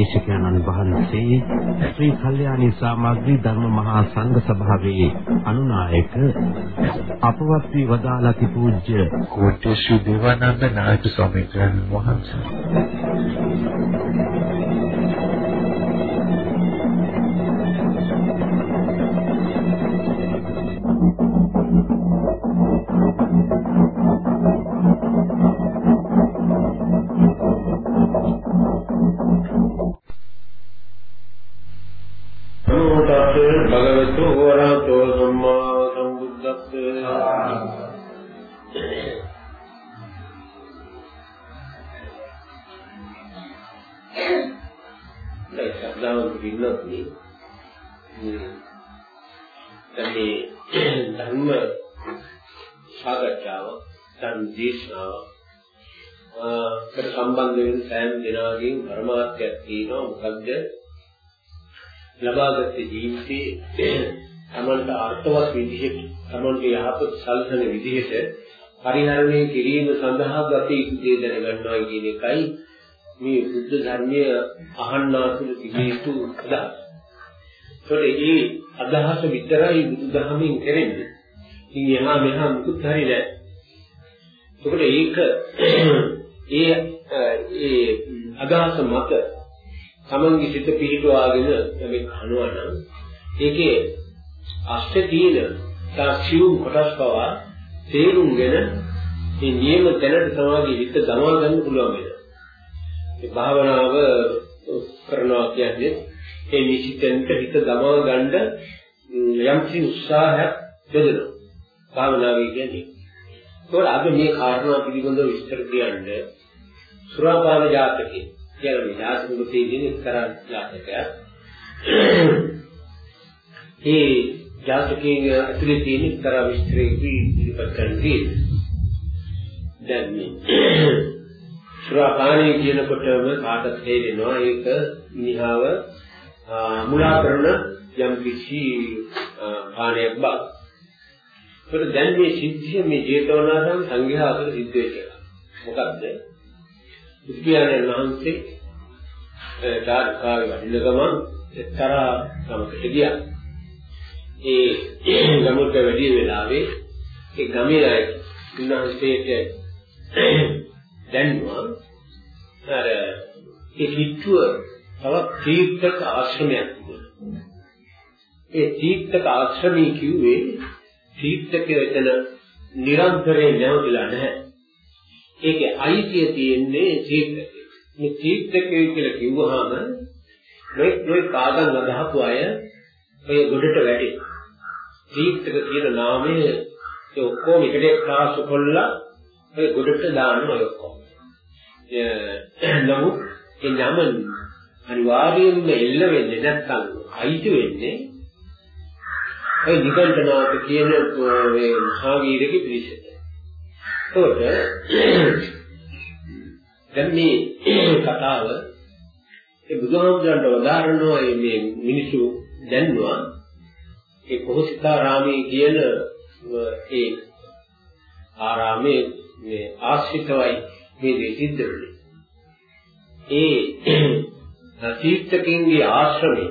පවත්වන දේශකයන්න් වහන්සේ ශ්‍රී කල්යාණී සමාග්‍රී ධර්ම මහා සංඝ සභාවේ අනුනායක අපවත් වී වදාළති පූජ්‍ය කෝට්ටේ ශ්‍රී දේවානන්ද නායක ස්වාමීන් වහන්සේ. දිනාගෙන් පරමාර්ථයක් තියෙනවා මොකද්ද ලබාගත් ජීවිතේ තමන්ට අර්ථවත් විදිහට තමන්ට යහපත් සල්සන විදිහට පරිහරණය කිරීම සඳහා ගත යුතු දේ දැනගන්නවා කියන එකයි මේ බුද්ධ ධර්මය අහන්නාතුළු තිබිය යුතු අදහස. ඒකට මේ අදහස විතරයි බුදුදහමෙන් කරන්නේ. ඉතින් එහා මෙහා මුකුත් හරි නැහැ. ඒකට ඒක ඒ ඒ අදහස මත තමන්ගේ සිත පිහිටවාගෙන මේ කනවා නම් ඒකේ අෂ්ට තියෙන සාක්ෂියුම් කොටස් පවා තේරුම්ගෙන මේ නියම දැනට සමාධිය හිත දමා ගන්න පුළුවන් වෙනවා. මේ භාවනාව කරනවා කියන්නේ ඒ නිසිතෙන්ට හිත දමා ගන්න යම්කිසි උත්සාහයක් දෙදෙනවා. භාවනාවේ කියන්නේ. ඒකෝර අද මේ කාරණා පිළිබඳව විස්තර කියන්නේ සුරාපාන ජාතකයේ කියලා මේ ජාතකවල තියෙන එක්තරා ජාතකයක්. ඒ ජාතකයේ ඇතුලේ තියෙන එක්තරා විස්තරයක් ඉදිරිපත් කරන්නේ. දැන් මේ සුරාපානී කියනකොටම කාටත් තේරෙනවා ඒක නිහාව මුලා කරන යම් කිසි පානයක් බව. ඒකට දැන් මේ සිද්ධිය මේ ජේතවනාරාම සංඝයා අතර සිද්ධ වෙච්ච එක. මොකද්ද? බුදුපියාණන් වහන්සේ ධාර්කාවේ වඩින ගමන් එක්තරා ගමකට ගියා. ඒ ගමකට වැඩි වෙලාවේ ඒ ගමේ අය උන්වහන්සේට දැන්වා අර ඒ කිට්ටුව තවත් තීර්ථක ආශ්‍රමයක් තිබුණා. ඒ තීර්ථක ආශ්‍රමී කිව්වේ තීර්ථකයේ එතන නිරන්තරයෙන් නැවතිලා නැහැ. ඒකේ අයිතිය තියෙන්නේ තීර්ථකේ. මේ තීර්ථකේ කියලා කිව්වහම මේ මේ කාගන් අදහපු අය ඔය ගොඩට වැඩි. තීර්ථක කියන නාමය ඒ ඔක්කොම එකට ක්ලාස් කොල්ලා ඔය ගොඩට දාන්න ඔය ඔක්කොම. නමුත් ඒ නම අනිවාර්යයෙන්ම එල්ල වෙන්නේ නැත්නම් අයිති වෙන්නේ ඔය නිකණ්ඨනාත කියන මේ මහාවීරගේ පිළිසෙට. ඒකට දැන් මේ කතාව ඒ බුදුහාමුදුරන්ට වදාරනවා මේ මිනිසු දැන්නවා ඒ කොහොසිතාරාමයේ කියන ඒ ආරාමයේ මේ ආශ්‍රිතවයි මේ දේ සිද්ධ වෙන්නේ. ඒ තීර්ථකින්ගේ ආශ්‍රමයේ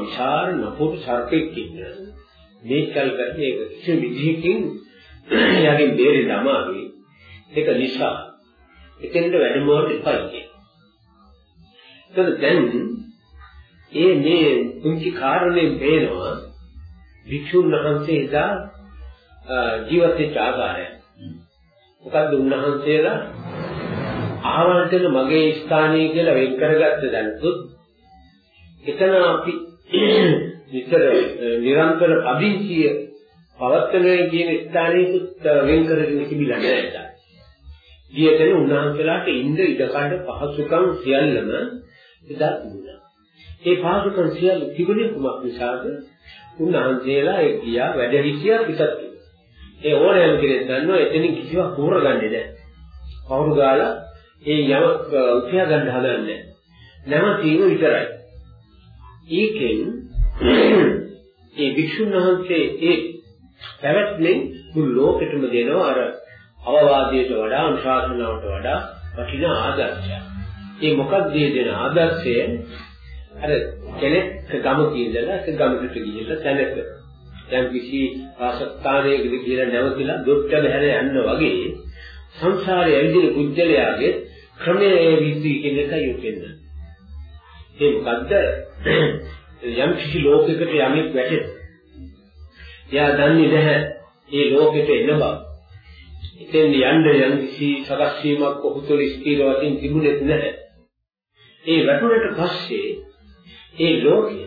විශාල නපුරු සර්පෙක් ඉන්න මේ කල්පයේ ඒක කිසි විදිහකින් යකින් බේරෙ දමාවි ඒක නිසා එතෙන්ට වැඩමවන්න එපා කියන්නේ. ඒතර දැන් ඒ මේ කුංචි කාරණේ පේනවා වික්ෂුන් වහන්සේ එදා ජීවත් වෙච්ච ආකාරය. මොකද්ද උන්වහන්සේලා ආවන්තන මගේ ස්ථානීය කියලා වෙන් කරගත්ත දැනුත් එතන අපි විතර නිරන්තර පදිංචිය පවත්තනේ කියන ස්ථානයකුත් වෙන් කරගෙන තිබිලා නැහැ. ගියතන උන්වහන්සේලාට ඉන්න ඉඩකඩ පහසුකම් සියල්ලම එදා තිබුණා. ඒ පහසුකම් සියල්ල තිබුණේ කුමක් නිසාද? උන්වහන්සේලා ඒ ගියා වැඩ හිටියා පිටත්. ඒ ඕනෑම කෙනෙක් දන්නවා එතනින් කිසිවක් හොරගන්නේ නැහැ. කවුරු ගාලා ඒ යම උත්‍යා ගන්න හදන්නේ නැහැ. නැවතීම විතරයි. ඒකෙන් ඒ වික්ෂුන් වහන්සේ ඒ පැවැත්මෙන් මුළු ලෝකෙටම දෙනවා අර අවවාදයට වඩා අනුශාසනාවට වඩා වටිනා ආදර්ශයක්. ඒ මොකක්ද දෙන ආදර්ශය? අර කෙනෙක් ගමක ඉඳලා ඒ ගමකට ගිහිල්ලා තැනක දැන් කිසි ආසස්ථානයකද කියලා නැවතිලා දුක්ඛ බහැර යන්න වගේ සංසාරයේ ඇවිදින කුජලයාගේ ක්‍රමයේ විදි කියන එකයි උපෙන්නේ. ඒ මොකද්ද? යම් කිසි ලෝකයකට යමෙක් වැටෙන. එයා දන්නේ නැහැ මේ ලෝකෙට එන බව. ඉතින් යන්න යම් කිසි සකස් වීමක් ඔහු තුළ ස්ථිර වශයෙන් තිබුණෙත් නැහැ. ඒ වැටුණට පස්සේ ඒ ලෝකය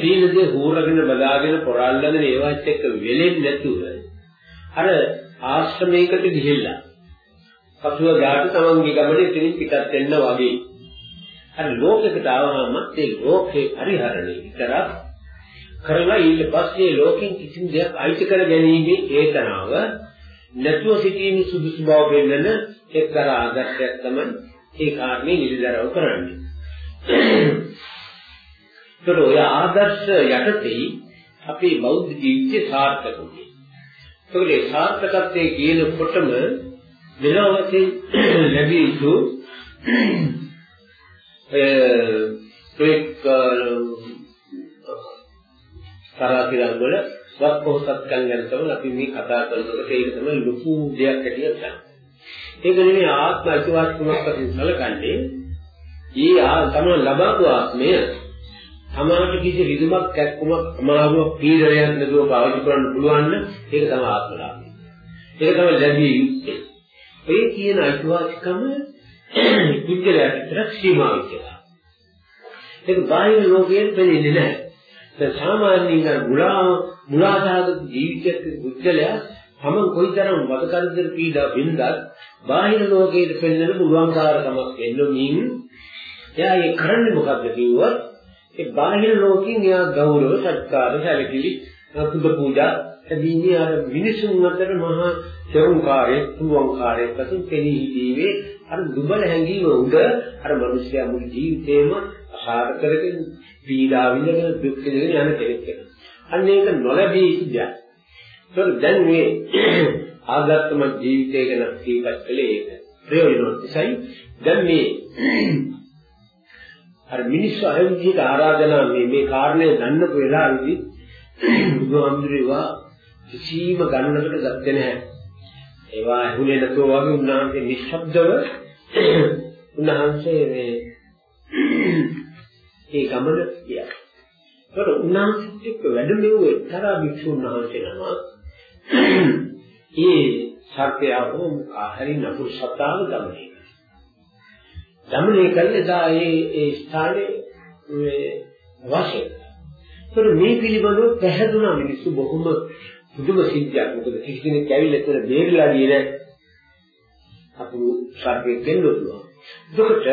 තීනදී හූරගෙන බදාගෙන පොරල්ලගෙන ඒවත් එක්ක වෙලෙන්නේ නැතුව අර ආශ්‍රමයකට ගිහිල්ලා පසුව ගාට තමන්ගේ ගමනේ ඉතින් පිටත් වෙන්න වගේ අර ලෝකයකට ආවම ඒ ලෝකේ පරිහරණය විතරක් කරලා ඊට පස්සේ ලෝකෙන් කිසිම දෙයක් අයිති කර ගැනීමේ චේතනාව නැතුව සිටීමේ සුදුසු බව පෙන්වන එක්තරා ආදර්ශයක් තමයි ඒ කාරණේ නිලදරව් කරන්නේ. ඒතර ඔය ආදර්ශ යටතේ අපේ බෞද්ධ ජීවිතය සාර්ථක වෙනවා. ඒකේ ඒ සාර්ථකත්වයේ කියනකොටම මෙලොවදී ලැබී යුතු ඒ කරාතිරන් වල වත් පොහසත්කම් ගැන තමයි අපි මේ කතා කරනකොට ඒක තමයි ලොකු දෙයක් හැටියට ගන්න. ඒක නෙමෙයි ආත්ම අයිතිවාසිකමක් වශයෙන් සැලකන්නේ. ඊ ආ තමයි ලබපු ආත්මය සමාජ කිසි රිදුමක් කැක්කුමක් අමාරුවක් පීඩනයක් නදුව පාවිච්චි කරන්න පුළුවන් නම් ඒක තමයි ආත්මලාභය. ඒක තමයි ලැබිය යුත්තේ. ඒ කියන අයිතිවාසිකම විද්‍යාලයට විතර සීමා වෙච්චා. ඒක බාහිර ලෝකයෙන් දෙන්නේ නැහැ. දැන් සාමාන්‍යයෙන් අර මුලා මුලාසහගත ජීවිතයක පුද්ගලයා තමන් කොයිතරම් වද කරදර පීඩා වින්දත් බාහිර ලෝකයට පෙන්වන්න පුළුවන්කාරකමක් එන්නමින් එයා ඒ කරන්නේ මොකද්ද කිව්වොත් ඒ බාහිර ලෝකෙන් එයා ගෞරව සත්කාර සැලකිලි පුද පූජා එදිනේ අර මිනිසුන් අතර මහා චරුංකාරයේ පුළුවන්කාරයේ වශයෙන් පෙනී හිටීමේ අර දුබල හැඟීම උඩ අර මිනිස්යා මුළු ජීවිතේම අසාර කරගෙන පීඩා විඳගෙන දුක් විඳගෙන යන කෙනෙක් වෙනවා. අන්න ඒක නොලැබී ඉඳියක්. ඒක දැන් මේ ආගත්තම ජීවිතය ගැන කීපත් කළේ ඒක. ප්‍රයෝජනවත් නිසායි දැන් මේ අර මිනිස්සු අර විදිහට ආරාධනා මේ මේ කාරණේ දන්නකො වෙලාවෙදී බුදුහාමුදුරේවා කිසිම ගණනකට ගත්තේ නැහැ. ඒවා ඇහුනේ නැතුව වගේ උන්වහන්සේ නිශ්ශබ්දව උන්වහන්සේ මේ ඒ ගමන ගියා. ඒතර උන්වහන්සේත් එක්ක වැඩමෙව එක්තරා භික්ෂුන් වහන්සේ නමක් ඒ සත්‍යයව ආහරි නපුර සතාව දමනය දමනය කළේ දා ඒ ඒ ස්ථානයේ මේ වාසය. ඒතර මේ පිළිබඳව පැහැදුනා මිනිස්සු බොහොම පුදුම සිද්ධියක්. මොකද කිසි කෙනෙක් ඇවිල්ලා එතන බේරලා ගියේ නැහැ. අපු සර්පෙක් වෙන්න පුළුවන්. එතකොට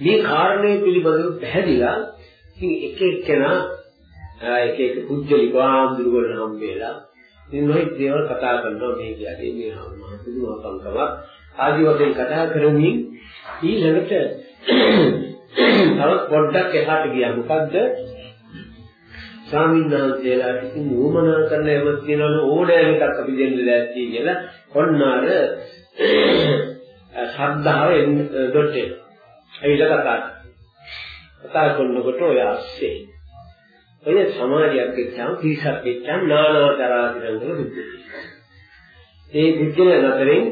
මේ කාරණය පිළිබඳව පැහැදිලා ඉතින් එක එක්කෙනා එක එක පුජ්‍යලික ආම්දුරු වල නම් වේලා ඉතින් නොයි දේවල් කතා කරනවා මේ කියන්නේ මේ මහ පුදුමකම්කම ආදි වශයෙන් කතා කරමින් ඊළඟට තව පොඩ්ඩක් එහාට ගියා. මොකද්ද? ස්වාමීන් වහන්සේලා ඉතින් වුමනා කරන එමත් කියනවනේ ඕනෑම එකක් අපි දෙන්න දැක්කී කියලා. ඔන්නාර ශ්‍රද්ධාව දෙොට් එනවා ඇවිල්ලා කතා කතා කරනකොට ඔය ASCII ඔය සමාජයක් එක්කම පිරිසක් එක්කම නානා තරාතිරංගල බුද්ධ ඒ බුද්ධල අතරින්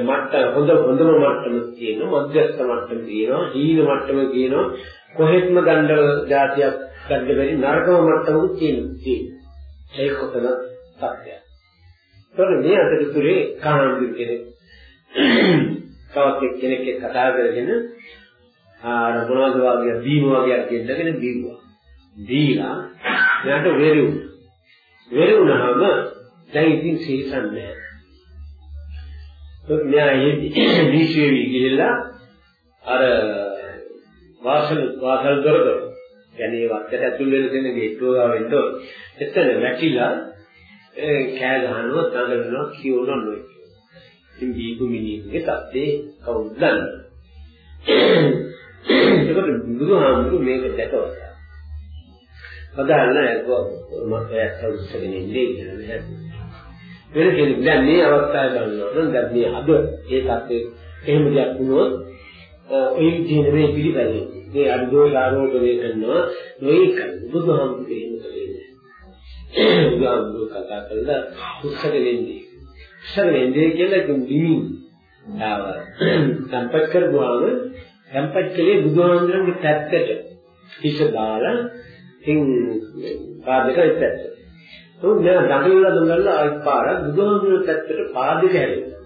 මට්ටම හොඳ හොඳම මට්ටම තියෙනවා මධ්‍යස්ථ මට්ටම තියෙනවා හීන මට්ටම තියෙනවා කොහෙත්ම ගණ්ඩ જાතියක් ගන්න බැරි නරකම මට්ටමකුත් තියෙනවා ඒක කොතන සත්‍යයක් ඒතකොට මේ අතරතුරේ කාණ්ඩු කෙනෙක් තවත් කෙනෙක් එක්ක කතා කරගෙන ආර මොනවද වගේ බීම වගේ දෙන්නගෙන බීුවා. දීලා එයාට වෙරි වුණා. වෙරි වුණාම දැන් ඉතින් සීසන් නැහැ. ඒත් මෙයා දීශේවි ගිහිල්ලා අර වාසල් වාසල් දොරක يعني වත්තට ඇතුල් වෙන දෙන ගේට්ටුව ගාව වෙන්න ඕන. එතන වැටිලා ඒ කෑ ගහනවා තනනවා කියනවා නෝ. ඉතින් දීපු මිනිහගේ තත්ත්වේ කවුද දන්නේ? ඒකට බුදුහාමුදුරු මේක දැකවලා. පදාන්න ඒක මම ඇත්තට ඉන්නේ කියලා නෑ. වෙන කෙනෙක් දැන් මේ අවස්ථාවේ බලනවා නම් දැන් මේ අද ඒ තත්ත්වයේ එහෙම දෙයක් වුණොත් ඔය විදිහේ නෙමෙයි පිළිපැදෙන්නේ. මේ අනුදෝෂ ආරෝපණය කරනවා නොඒක බුදුහාමුදුරේ එහෙම කළේ. බුදුහාමුදුර කතා කළා උත්සක වෙන්නේ. උත්සක වෙන්නේ කියලා කිව්විමින් ආව. සම්පත් කරගුවාම tempat කලේ බුදුහාමුදුරන්ගේ පැත්තට හිස දාලා ඉතින් පාදක ඉපැත්ත. උන් දැන් දඟලලා දඟලලා ආයි පාර බුදුහාමුදුරන් පැත්තට පාදක හැරෙනවා.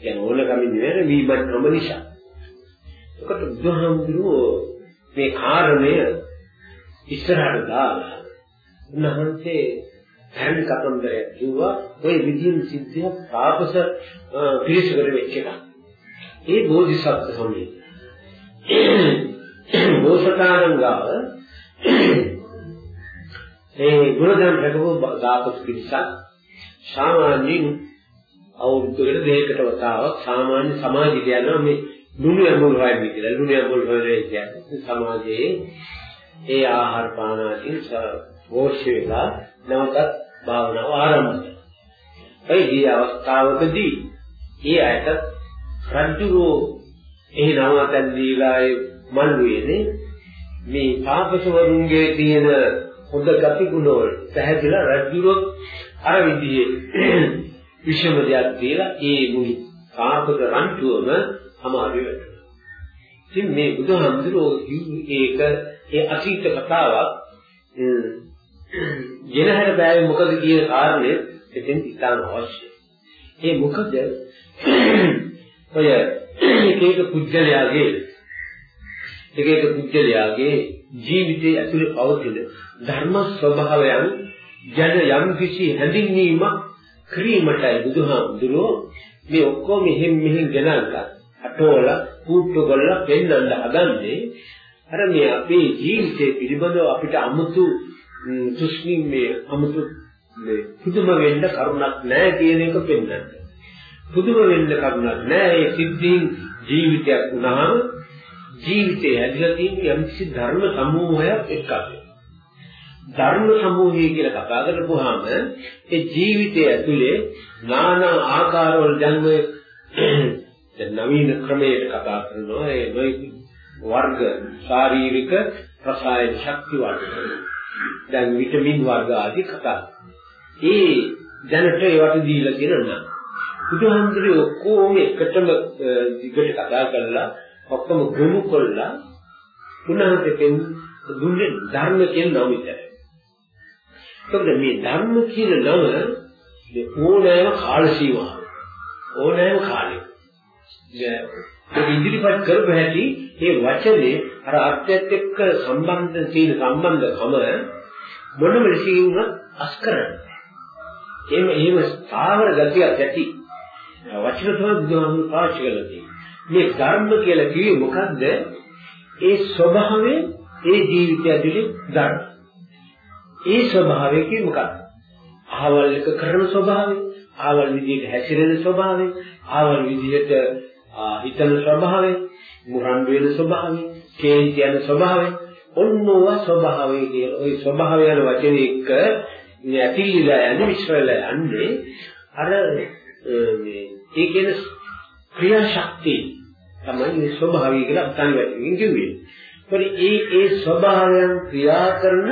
දැන් ඕන කමින් නෙවෙයි වීමත් නොම නිසා. ඒකට බුදුහාමුදුරෝ මේ කාරණය ඉස්සරහට දාලා උන්වහන්සේ පැරණි කතන්දරයක් කිව්වා ওই විදියෙන් සිද්ධියක් තාපස පිරිසකට වෙච්ච එකක්. ඒ බෝධිසත්ව සමයේ බෝසතාණන් ගාව ඒ ගුණධර්ම රැකපු දාපස් පිරිසක් සාමාන්‍යයෙන් අවුරුද්දකට දෙකකට වතාවක් සාමාන්‍ය සමාජික යනවා මේ ලුණු ඇඹුල් හොයන්නේ කියලා. ලුණු ඇඹුල් හොයන්නේ කියන්නේ සමාජයේ ඒ ආහාර පාන ආදී පෝෂ්‍ය වෙලා නැවතත් භාවනාව ආරම්භ කරනවා. ඒ දී අවස්ථාවකදී ඒ අයට රජුරෝ එහි නවතන් දීලා ඒ මල්ුවේනේ මේ තාපසවරුන්ගේ තියෙන හොඳ ගති ගුණ වල පැහැදිලා රජුරෝ අර විදිහේ විෂම දෙයක් දීලා ඒ මුනි තාපස රන්තුවම අමාරු වෙනවා. ඉතින් මේ බුදුහාමුදුරුවෝ ඒක ඒ අතීත කතාවක් ගෙනහැර බෑවේ මොකද කියන කාරණය එතෙන් ඉතාම අවශ්‍යයි. ඒ මොකද ඔය එක එක කුජලයාගේ එක එක කුජලයාගේ ජීවිතයේ ඇතුළේ පවතින ධර්ම ස්වභාවයන් ජන යම් කිසි හැඳින්වීමක් ක්‍රීමටයි බුදුහාමුදුරෝ මේ ඔක්කොම මෙහෙන් මෙහෙන් ගෙනල්ලා අටෝල කූට්ටු කරලා පෙන්වන්න හදන්නේ අර මේ අපේ ජීවිතේ පිළිබඳව අපිට 아무තු සුස්මින් මේ 아무තු මේ පුදුම වෙන්න කරුණක් නැහැ කියන එක පෙන්වන්න. පුදුම වෙන්න කරුණක් නැහැ. ඒ සිද්ධීන් ජීවිතයක් වුණාම ජීවිතය ඇදලා තියෙන යම්කිසි ධර්ම සමූහයක් එක්ක ධර්ම සමූහය කියලා කතා කරපුවාම ඒ ජීවිතය ඇතුලේ নানা ආකාරවල දැන් ඔය දැන් නවීන ක්‍රමයකට කතා කරනවා ඒ වර්ග ශාරීරික රසායන ශක්ති වර්ග දැන් විටමින් වර්ග ආදී කතා. ඒ දැනට ඒවට දීලා තියෙන නම් බුදුහන්සේ ඔක්කොම එකටම දිගට කතා කරලා ඔක්කොම ගොනු කළා උන්වහන්සේ දුන්නේ ධර්ම කියන නම විතරයි. එතකොට මේ ධර්ම කියන නම මේ ඕනෑම කාල සීමාව ඕනෑම කාලෙක ඒක ඉදිරිපත් කරපු හැටි මේ වචනේ අර අර්ථයත් එක්ක සම්බන්ධ තියෙන සම්බන්ධකම මොනම ලෙසින් අස් කරන්නේ. එහෙම එහෙම ස්ථාවර ගතියක් ඇති වචන තමයි බුදුහාමුදුරුවෝ පාවිච්චි කරලා තියෙන්නේ. මේ ධර්ම කියලා කිව්වේ මොකද්ද? ඒ ස්වභාවය ඒ ජීවිතය ඇතුලේ ධර්ම. ඒ ස්වභාවය කිව්වේ මොකක්ද? ආවල් එක කරන ස්වභාවය, ආවල් විදිහට හැසිරෙන ස්වභාවය, ආවල් විදිහට හිතන ස්වභාවය, මුරන් වෙන ස්වභාවය, කේන්ති යන ස්වභාවය, ඔන්නෝව ස්වභාවය කියන ওই ස්වභාවය යන වචනේ එක්ක ඇතිලිලා යන්නේ විශ්වලා යන්නේ අර මේ ඒ කියන ක්‍රියාශක්තිය තමයි මේ ස්වභාවය කියලා අත්හන් වැටෙමින් කිව්වේ. ඒත් ඒ ඒ ස්වභාවයන් ක්‍රියා කරන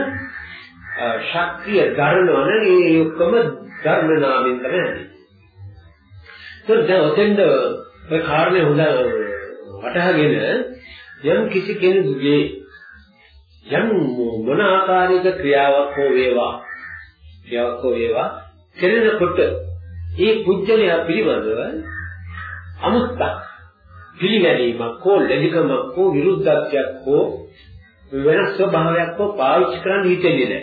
ශක්තිය ගන්නවන ඒ ඔක්කොම ධර්ම නාමයෙන් තමයි හදන්නේ. ඒත් දැන් ඔතෙන්ද ඒ කාරණේ හොඳ වටහාගෙන යම් කිසි කෙනෙකුගේ යම් මොන ආකාරයක ක්‍රියාවක් හෝ වේවා ක්‍රියාවක් හෝ වේවා කෙරෙනකොට ඒ පුජ්‍යලයා පිළිබඳව අමුත්තක් පිළිගැනීමක් හෝ ලැජිකමක් හෝ විරුද්ධත්වයක් හෝ වෙනස් ස්වභාවයක් හෝ පාවිච්චි කරන්න හිතෙන්නේ නැහැ.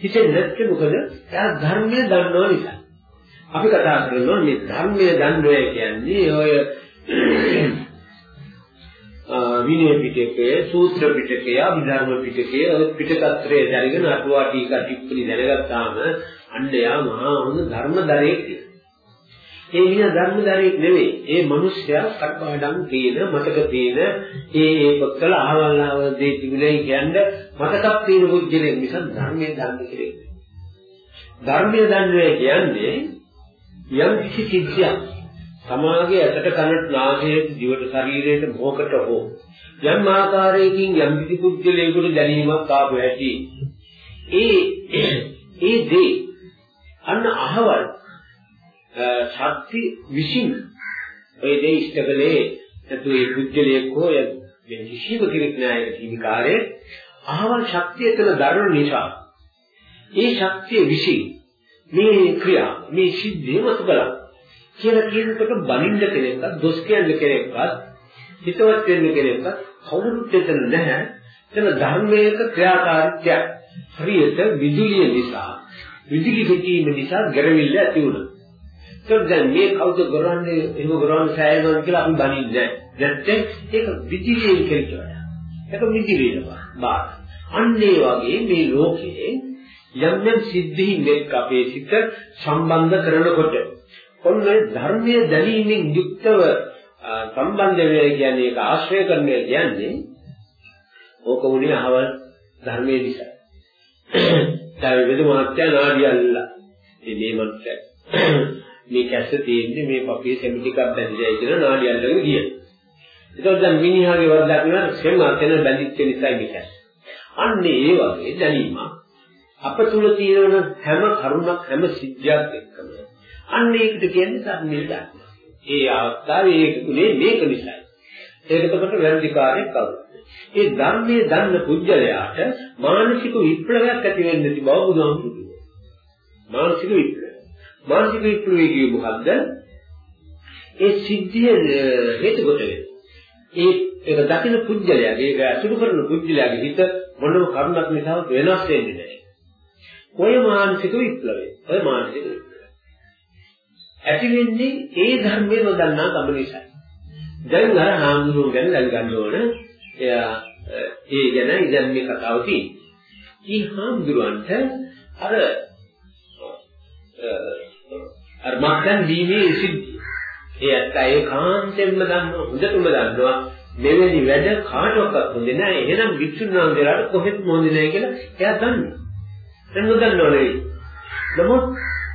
හිතෙන්නේ නැත්නම් මොකද? එයා ධර්මය දන්නව නිසා. අපි කතා කරනවා මේ ධර්මය දන්නේ කියන්නේ ඔය විනය පිටකයේ සූත්‍ර පිටකයේ අභිධර්ම පිටකයේ පිටකත්‍රයේ දැනගෙන අටුවා ටීකා ටිප්පණි දැනගත්තාම අන්න යා මහා හොඳ ධර්මදරයෙක් ඒ වින ධර්මදරයෙක් නෙවෙයි ඒ මිනිස්සයා සක්පාඩම් තියෙන මතක තියෙන ඒ ඒ පොත්වල අහවල්ලාව දේ තිබුණේ කියන්නේ මතකක් තියෙන පුජ්‍යලෙක් නිසා ධර්මයේ දන්නේ කෙරේ ධර්මයේ දන්නේ කියන්නේ යම් කිසි සිද්ධියක් සමාගයේ ඇතට කනට නාසයට දිවට ශරීරයට මොහකට හෝ යම් ආකාරයකින් යම් කිසි පුද්ගලයෙකුට දැනීමක් ආපු ඇති ඒ ඒ දේ අන්න අහවල් ශක්ති විසින් ඔය දේ ඉෂ්ටකලේ නැතු ඒ පුද්ගලයෙක් හෝ මේ කිසිම කෙනෙක් නෑ ඒක කිවිකාරයේ අහවල් ශක්තිය තුළ දරන නිසා ඒ ශක්තිය විසින් මේ ක්‍රියා මේ සිද්ධිය මත බලන්න කියලා කියනකොට බනින්න කෙනෙක්වත් දොස් කියන්න කෙනෙක්වත් හිතවත් වෙන්න කෙනෙක්වත් කවුරුත් එතන නැහැ. එතන ධර්මයක ක්‍රියාකාරීත්වයක් හරියට විදුලිය නිසා විදුලි පිටීම නිසා ගැරවිල්ල ඇති වුණා. ඒක දැන් මේ කවුද කරන්නේ? එහෙම කරන්නේ සෑයනවා කියලා අපි බනින්නේ නැහැ. නැත්නම් ඒක විදුලියෙන් කෙරෙනවා ඒක විදුලියනවා බාර. අන්න ඒ වගේ මේ ලෝකයේ යම් යම් සිද්ධීන් එක්ක අපේ සිත සම්බන්ධ කරනකොට ඔන්න ධර්මයේ දැනීමෙන් යුක්තව සම්බන්ධ වෙයි කියන්නේ ඒක ආශ්‍රය කරන්නේ කියන්නේ ඕක උනේ අහවල් ධර්මයේ නිසා. දැන් වෙද මහත්ය නාඩියල්ලා මේ මනුස්සය මේ කැස්ස තියෙන්නේ මේ පපියේ සෙමි ටිකක් බැඳිලා ඉඳලා නාඩියල්ලගෙන ගියා. ඒතකොට දැන් මිනිහාගේ වරදක් නෙවෙයි සෙම අතන බැඳිච්ච නිසා මේ කැස්ස. අන්න ඒ වගේ දැනීමක් අප තුල තියෙන හැම කරුණක් හැම සිද්ධියක් එක්කම අන්න ඒකට කියන්නේ ධර්මයේ ධර්ම. ඒ අවස්ථාවේ ඒක තුනේ මේක නිසායි. ඒකට කොට වැරදි කාර්යයක් කවුද? ඒ ධර්මයේ දන්න පුජ්‍යලයාට මානසික විප්ලවයක් ඇති වෙන්න තිබව බුදුහාමුදුරුවෝ. මානසික විප්ලවය. මානසික විප්ලවය කියන්නේ මොකද්ද? ඒ සිද්ධිය හේතු කොටගෙන ඒ ඒක දකින්න පුජ්‍යලයාගේ ඒක අසුරු කරන පුජ්‍යලයාගේ හිත මොනම කරුණක් නිසා වෙනස් වෙන්නේ නැහැ. ඔය මානසික විප්ලවය. ඔය මානසික විප්ලවය. ඇති වෙන්නේ ඒ ධර්මයේ නොදන්නා කම නිසා. දැන් අර හාමුදුරුවෝ ගැන දැන් ගන්න ඕන. එයා ඒ ගැන ඉතින් මේ කතාව තියෙන්නේ. මේ හාමුදුරුවන්ට අර අර මක්කන් දීමේ සිද්ධිය. ඒ ඇත්ත ඒකාන්තයෙන්ම දන්නවා හොඳටම දන්නවා මෙවැනි වැඩ කාටවත් හොඳ නැහැ. එහෙනම් වික්ෂුන් වහන්සේලාට කොහෙත් හොඳ නැහැ කියලා එයා දන්නවා. දැන් නොදන්නව නෙවෙයි. නමුත්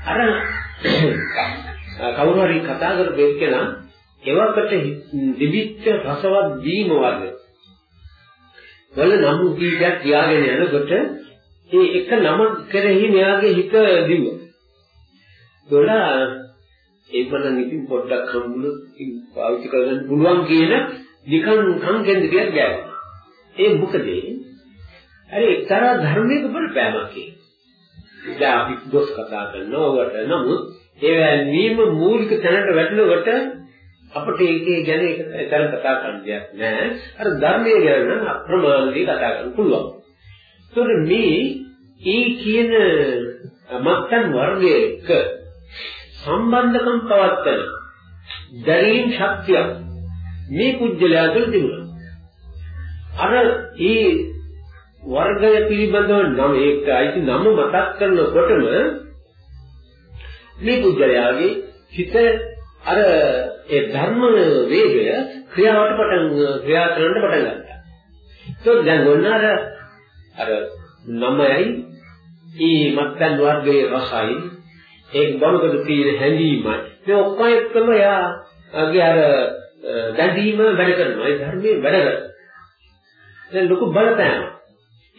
අර කවුරු හරි කතා කරපු එක්කෙනා එවකට දිවිච්ච රසවත් දීම වගේ වල නම් කීයක් තියාගෙන යනකොට ඒ එක නම කෙරෙහි මෙයාගේ හිත දිව්වා. දොලා ඒකන නිකින් පොඩ්ඩක් හම්බුනොත් පාවිච්චි කරගන්න පුළුවන් කියන නිකන් කංගෙන්ද කියලා ගෑවා. ඒ මොකද? අර එක්තරා ධර්මයක බලපෑමක් ඒ. දැන් අපි දොස් කතා කරනවා වට නමුත් ඒ වැනීම මූලික තැනට වැටෙනකොට අපිට ඒකේ ගැන ඒතර කතා කරන්න දෙයක් නැහැ. අර ධර්මයේ ගැන නම් අප්‍රමාණදී කතා කරන්න පුළුවන්. ඒතකොට මේ ඒ කියන මත්තන් වර්ගයක සම්බන්ධකම් පවත්තන දැරීම් ශක්තිය මේ කුජලයා තුළ තිබුණා. අර ඒ වර්ගය පිළිබඳව නම් ඒක අයිති නම මතක් කරනකොටම මේ පුජ්‍යලයාගේ හිත අර ඒ ධර්ම වේගය ක්‍රියාවට පටන් ක්‍රියා කරන්න පටන් ගත්තා. ඒක දැන් ඔන්න අර අර නමයි ඊ මත්තන් වර්ගයේ රසයි ඒක බණකට තියෙන හැඟීමයි මේ ඔක්කොම එක්කම යාගේ අර දැඳීම වැඩ කරනවා ඒ ධර්මයේ වැඩ කරනවා. දැන් ලොකු බලපෑමක්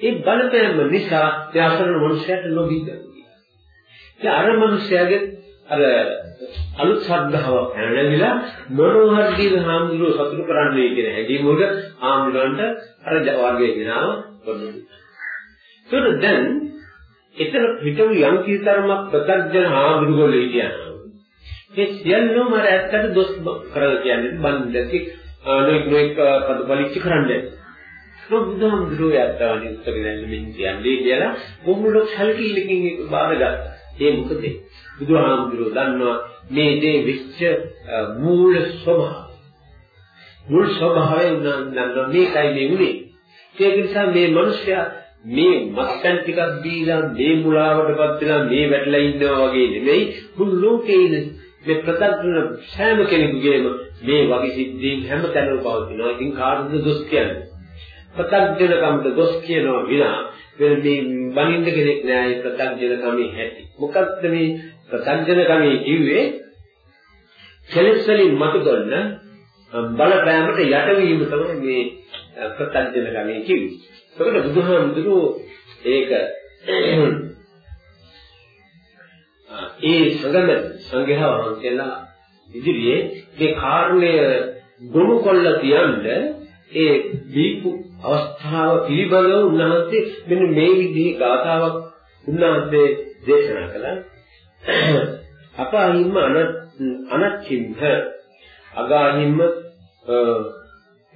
ඒ බලපෑම නිසා ඒ අසරණ මනුස්සයාට නොබී ගන්නවා. ඒ අර මනුස්සයාගේ අර අලුත් ශ්‍රද්ධාවක් නැගිලා මොනෝහර් දීල හාමුදුරුවෝ සතුටු කරන්නේ කියන හැඟීම උඩ ආම්ලන්ට අර වර්ගයේ ගෙනාව පොදුනා. ඒතර දැන් එතන පිටු යම් කීතරමක් ප්‍රත්‍යඥ හාමුදුරුවෝ හිටියා. ඒ සියල්ලම අර ඇත්තට දොස් කරලා කියන්නේ බන්දකේ නොඑක් නොඑක් පද පලිච්ච කරන්නේ. බුදුහාමුදුරුවෝ යත්තාවනේ උත්තර දෙන්නේ කියන්නේ කියලා මොමුලොක් සල්කීලකින් බාරගත්තා. ඒ මොකද බුදුහාමුදුරුවෝ දන්නවා මේ දේ විශ්ච මූල ස්වභාවය. මූල ස්වභාවය නම් මේකයි මේ උනේ. ඒක නිසා මේ මිනිස්සයා මේ මත්පැන් ටිකක් දීලා මේ මුලාවටපත් වෙලා මේ වැටලා ඉන්නවා වගේ නෙමෙයි මුළු ලෝකේ මේ ප්‍රත්‍යක්ෂ සෑම කෙනෙකුගේම මේ වගේ සිද්ධීන් හැමතැනම පවතිනවා. ඉතින් කාටද දොස් කියන්නේ? පතග්ජනකම්ට දොස් කියනවා විනා වෙන මේ බනින්න කෙනෙක් නෑ ඒ ප්‍රත්‍යඥ කමේ හැටි. මොකක්ද මේ ප්‍රත්‍යඥ කමේ කිව්වේ? කෙලෙස් වලින් මතු කරන බලපෑමට යටවීම තමයි මේ ප්‍රත්‍යඥ කමේ කිව්වේ. ඒකට බුදුහාමුදුරුවෝ ඒක ඒ සගම සංඝයා වහන්සේලා ඉදිරියේ මේ කාරණය ගොනු කොල්ල තියන්නේ ඒ දීපු අවස්ථාව පිළිබඳව උන්වහන්සේ මෙන්න මේ විදිහේ ගාථාවක් උන්වහන්සේ දේශනා කළා. අපාහිම්ම අනච්චිම්හ අගාහිම්ම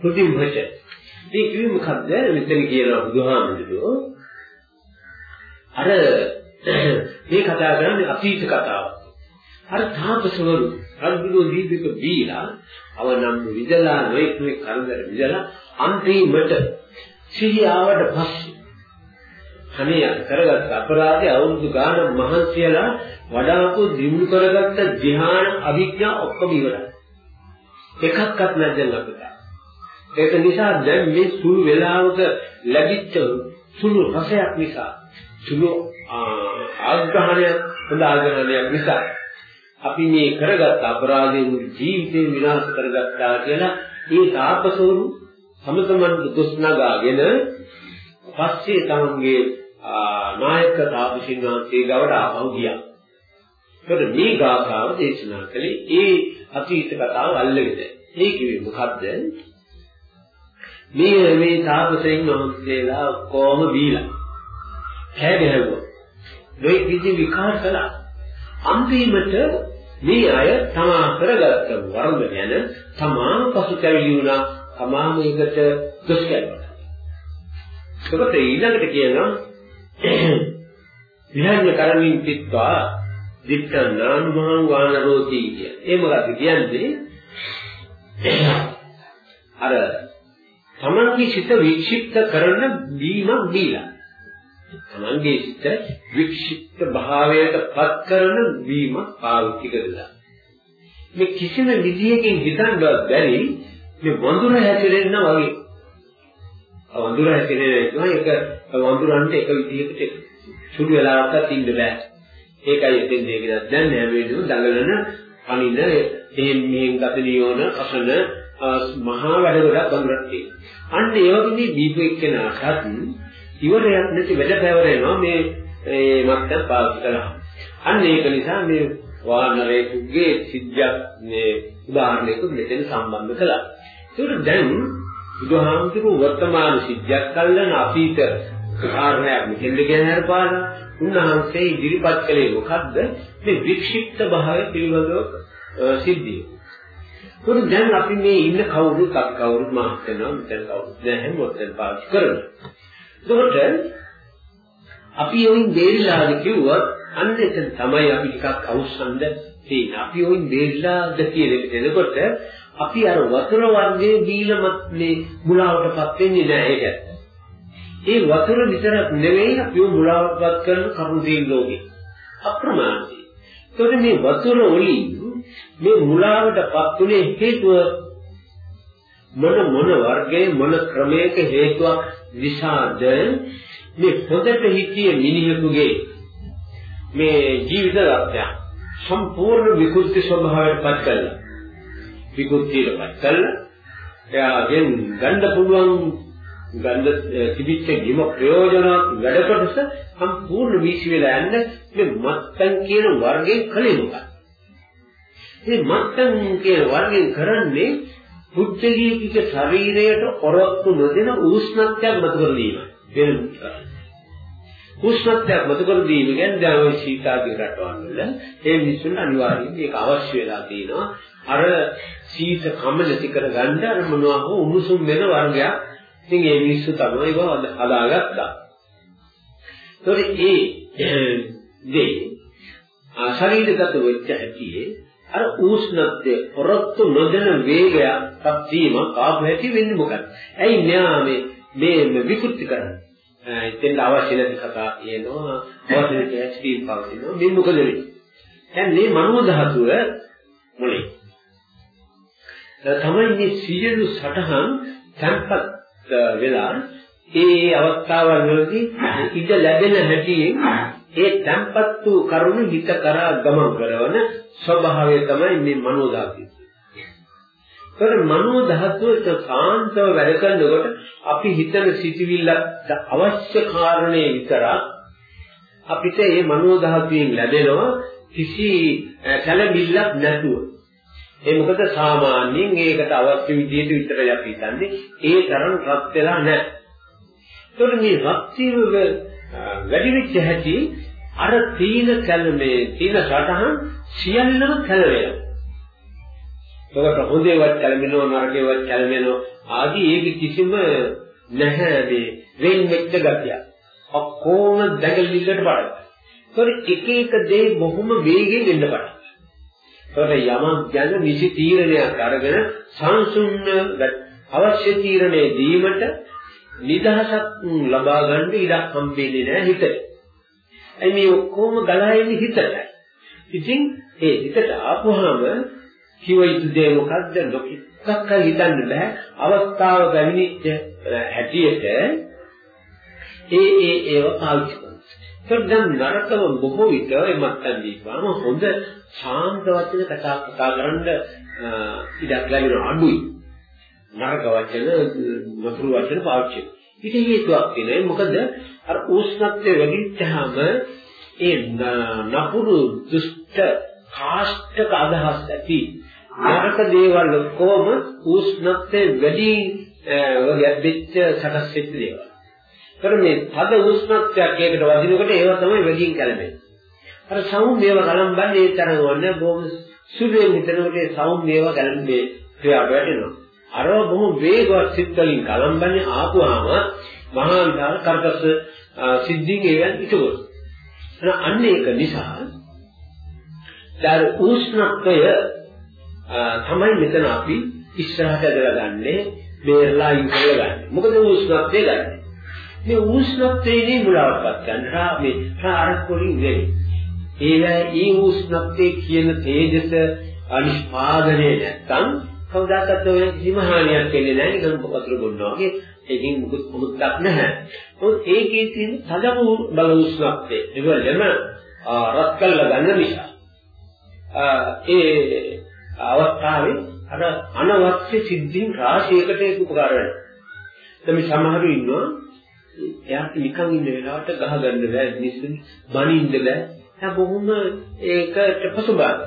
කෘතිම්හච. මේ කිව්වේ මොකද්ද? මෙතන කියනවා බුදුහාමුදුරුවෝ අර මේ කතා කරන්නේ අතීත කතාවක්. අර තාපසවරු රජුගේ දීපික බීලා අවනම් විදලා නොඑක් මේ කරදර විදලා අන්තිමට සිහි ආවට පස්සේ අනේ කරගත් අපරාධය අවුරුදු ගාන මහන්සියලා වඩාපු දිනු කරගත්ත ධ්‍යාන අභිඥා ඔක්කොම ඉවරයි. එකක්වත් නැද්ද අපිට. ඒක නිසා දැන් මේ සුළු වේලාවක ලැබිච්ච සුළු රසයක් නිසා සුළු ආග්‍රහණයක් හොඳ ආග්‍රහණයක් නිසා අපි මේ කරගත් අපරාධයෙන් ජීවිතේ විනාශ කරගත්තා කියලා ඒ තාපසවරු සමතමන් දොස් නගාගෙන පස්සේ තමන්ගේ නායක තාපසින් වහන්සේ ගවට ආවව ගියා. ඒකට මේ ගාථාව දේශනා කළේ ඒ අතීත කතාව අල්ලගෙන. ඒ කිව්වේ මොකද්ද? මේ මේ තාපසයන් වහන්සේලා කොහොම බීලා කෑ ගැහුවා. මේ කිසි විකාර කළා. අන්තිමට මේ අය තමා කරගත්ත වරද ගැන තමා පසුතැවිලි වුණා. තමාම ඒකට දොස් කළා. ඒකට ඊළඟට කියනවා විහාරය කරමින් පිටවා දිත්තනාන් මහං වානරෝති කිය. ඒ මොකද කියන්නේ? අර තමන්ගේ සිත වික්ෂිප්ත කරන බීමක් දීලා. තමන්ගේ සිත වික්ෂිප්ත භාවයට පත් කරන බීමක් පාවිච්චි කරලා. මේ කිසිම විදියකින් හිතන්නවත් බැරි මේ වඳුර හැසිරෙන්න වගේ. වඳුර හැසිරෙන්න ඒක වඳුරන්ට එක විදියකට සුළු වෙලාවක්වත් ඉන්න බෑ. ඒකයි එතෙන් දෙක දැන් නෑ වේදු දඟලන අනින එහෙන් මෙහෙන් ගත නියෝන අසන මහා වැඩ ගොඩක් වඳුරක් තියෙනවා. අන්න ඒ වගේ දීපු එක්කෙනාටත් ඉවරයක් නැති වැඩ පැවරෙනවා මේ මේ මත්තන් පාවිච්චි කළා. අන්න ඒක නිසා මේ වානරේකුගේ සිද්ධියක් මේ උදාහරණයක මෙතන සම්බන්ධ කළා. ඒකට දැන් බුදුහාමුදුරුවෝ වර්තමාන සිද්ධියක් කල්ලන අතීත කාරණයක් මෙතෙන්ද කියන හරපාන උන්වහන්සේ ඉදිරිපත් කළේ මොකද්ද? මේ වික්ෂිප්ත භාවය පිළිබඳව සිද්ධිය. ඒකට දැන් අපි මේ ඉන්න කවුරුත් අපි කවුරුත් මහත් වෙනවා මෙතන කවුරුත් නැහැ මොකද පාවිච්චි කරන්නේ. එතකොට අපි ඔයින් දෙල්ලාද කිව්වොත් අන්න එතන තමයි අපි ටිකක් අවුස්සන්ද තියෙන්නේ. අපි ඔයින් දෙල්ලාද කියන එක දෙනකොට අපි අර වතුර වර්ගයේ දීලමත් මේ මුලාවටපත් වෙන්නේ නැහැ ඒක. ඒ වතුර විතරක් නෙවෙයි අපි මුලාවටපත් කරන කරුණ තියෙන ලෝකේ. අප්‍රමාණයි. ඒකට මේ වතුර වලින් මේ මුලාවටපත් උනේ හේතුව මොන මොන වර්ගයේ මොන ක්‍රමයක හේතුවක් නිසාද මේ හොඳට හිතිය මිනිහෙකුගේ මේ ජීවිත රත්නය සම්පූර්ණ විකෘති ස්වභාවයට පත් කළා. විකෘතියටපත් කළා. එයාගෙන් ගන්න පුළුවන් ගන්න තිබිච්ච ගිම ප්‍රයෝජනවත් වැඩ කොටස සම්පූර්ණ වීසි වෙලා යන්න මේ මත්තන් කියන වර්ගයෙන් කලේ මොකක්ද? මේ මත්තන් කියන වර්ගයෙන් කරන්නේ පුද්ගලිකීක ශරීරයට ඔරොත්තු නොදෙන උෂ්ණත්වයක් මත කර දීමයි. වෙන උෂ්ණත්වයක් මත කර දීම කියන්නේ දැන් ওই සීතාගේ රටවල් වල ඒ මිනිස්සුන්ට අනිවාර්යයෙන් මේක අවශ්‍ය වෙලා තියෙනවා. අර සීත කම නැති කර ගන්න අර මොනවා හෝ උණුසුම් වෙන වර්ගයක්. ඉතින් ඒ මිනිස්සු තමයි ඒක හදාගත්තා. ඒතකොට ඒ දේ ශරීරගත වෙච්ච හැටියේ අර උෂ්ණත්වය පොරොත්තු නොදෙන වේගයක්පත් වීම කාපු හැටි වෙන්නේ මොකක්ද? ඇයි මෙයා මේ මේ විකෘති කරන්නේ? එතෙන් අවශ්‍ය නැති කතා එනවා අවශ්‍ය නැති ඇස්ටීම් පවතිනවා මේ මොකද වෙන්නේ? දැන් මේ මනෝ ධාතුව මොලේ. තමයි මේ සියලු සටහන් තැන්පත් වෙලා ඒ අවස්ථාවල් වලදී ඉඩ ලැබෙන හැටියෙන් ඒ තැම්පත් වූ කරුණ හිත කරා ගමන් කරන ස්වභාවය තමයි මේ මනෝ ධාතුව. ඒතර මනෝ ධාතුවට සාන්තව වැඩ කරනකොට අපි හිතන සිටිවිල්ල අවශ්‍ය කාරණේ විතරක් අපිට මේ මනෝ ධාතුවෙන් ලැබෙනවා කිසි කලබිල්ලක් නැතුව. ඒ මොකද සාමාන්‍යයෙන් ඒකට අවශ්‍ය විදිහට විතරයි අපි හිතන්නේ. ඒ තරම් රත් වෙලා නැහැ. ඒතකොට මේ රත් වීම වැඩි වෙච්ච හැටි අර තීන කලමේ තීන සටහන් සියල්ලම කලවෙනවා. ඒකට හොඳේවත් කලමිනව නරකේවත් කලමිනව ආදී ඒක කිසිම නැහැ මේ වෙන් වෙච්ච ගතිය. ඔක්කොම දැඟලිල්ලට බලන්න. ඒතකොට එක එක දේ බොහොම වේගෙන් එන්න පටන් ඒකට යමක් ගැන නිසි තීරණයක් අරගෙන සංසුන්න අවශ්‍ය තීරණය දීමට නිදහසක් ලබා ගන්න ඉඩක් හම්බෙන්නේ නැහැ හිතට. ඒ මේ ඔක්කොම ගලා එන්නේ හිතටයි. ඉතින් ඒ හිතට ආපුවාම කිව යුතු දේ මොකද්ද නොකිටක් හිතන්න බෑ. අවස්ථාව ගැමිනිච්ච හැටියට ඒ ඒ ඒව පාවිච්චි කරනවා. දැන් නරකව බොහෝ විට එමත්තන් දීපාම හොඳ ශාන්ත වචන කතා කතා කරන්න ඉඩක් ලැබෙන අඩුයි. නරක වචන, නපුරු වචන පාවිච්චි කරනවා. ඒක හේතුවක් තියෙනවා. මොකද අර උෂ්ණත්වය වැඩිච්චාම ඒ නපුරු දුෂ්ට කාෂ්ඨක අදහස් ඇති නරක දේවල් ඔක්කොම උෂ්ණත්වය වැඩි යැද්දෙච්ච සකස් වෙච්ච දේවල්. ඒතර මේ තද උෂ්ණත්වයක් ඒකට වදිනකොට ඒවා තමයි වැඩියෙන් කැළඹෙන්නේ. අර සෞම්‍යව කලම්බන්නේ ඒ තරම් වන්නේ බොහොම සුළුෙන් හිතනකොට ඒ සෞම්‍යව කලම්බේ ක්‍රියාව වැටෙනවා. අරව බොහොම වේගවත් සිත් වලින් කලම්බන්නේ ආපුවාම මහා විශාල කර්කස සිද්ධින් ඒයන් ඉතුරු. අන්න ඒක නිසා දැන් උෂ්ණත්වය තමයි මෙතන අපි ඉස්සරහට ඇදලා ගන්නේ බේරලා ඉඳලා ගන්න. මොකද උෂ්ණත්වය ගන්න. මේ උෂ්ණත්වයේ මුලාවටපත් ගන්න මේ ආරක් වලින් වෙන්නේ. ඒවා ඒ උෂ්ණත්වයේ කියන තේජස අනිෂ්පාදනය නැත්තම් කවදාකවත් ඔය කිසිම හානියක් වෙන්නේ නැහැ නිකන් වතුර බොන්නා වගේ ඒකෙන් මුකුත් මුකුත්ක් නැහැ. මොකද ඒකේ තියෙන සදමු බල උෂ්ණත්වය ඒවලම රත් කළා ගන්න නිසා. ඒ අවස්ථාවේ අර අනවශ්‍ය සිද්ධීන් රාශියකට ඒක උපකාර වෙනවා. දැන් මේ සමහරු ඉන්නවා එයාට නිකන් ඉන්න වෙලාවට ගහ ගන්න බෑ නිස්සන් බනින්න බෑ එයා බොහොම ඒකට පසුබාද.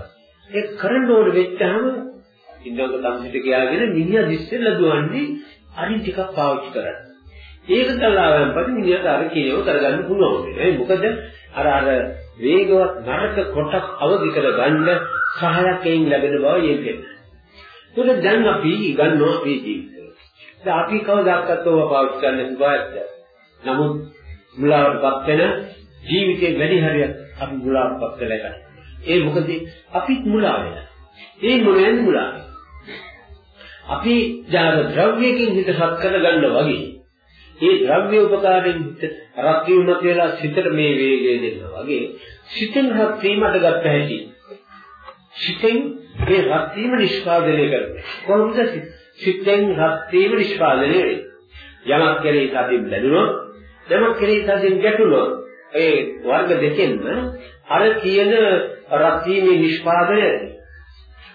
ඒක කරන්න ඕන වෙච්චාම ඉන්නක තමසිට ගියාගෙන මිනිහා දිස්සෙල්ල දුවන්නේ අරින් ටිකක් පාවිච්චි කරන්න. ඒක කළාම පස්සේ මිනිහට අර කේව කරගන්න පුළුවන් වෙනවා. ඒ මොකද අර අර වේගවත් නරක කොටක් අවදි කරගන්න සහයකයෙන් ලැබෙන බව යෙදෙන්නේ. ඒක දැන් අපි ගන්නවා මේ ජීවිතේ. දැන් අපි කවදාකවත් ඕවා පාවිච්චි කරන්න සුභායත්ද. නමුත් මුලාවටපත් වෙන ජීවිතේ වැඩි හරියක් අපි මුලාවටපත් වෙලා ඉන්නේ. ඒ මොකද අපිත් මුලා වෙලා. ඒ මොනෙන් මුලා? අපි ජාන ද්‍රව්‍යකින් හිත සත් කරගන්න වගේ. ඒ ද්‍රව්‍ය උපකාරයෙන් හිත රත් වීමත් වෙලා සිතට මේ වේගය දෙන්න වගේ සිතෙන් රත් වීමට ගත්ත හැටි. සිතෙන් මේ රත් වීම නිෂ්පාදනය කරනවා. කොහොමද සිතෙන් රත් වීම නිෂ්පාදනය වෙන්නේ? යමක් කෙරෙහි සතින් බැලුනොත් යමක් කෙරෙහි සතින් ගැටුනොත් ඒ වර්ග දෙකෙන්ම අර කියන රත්ීමේ නිෂ්පාදනය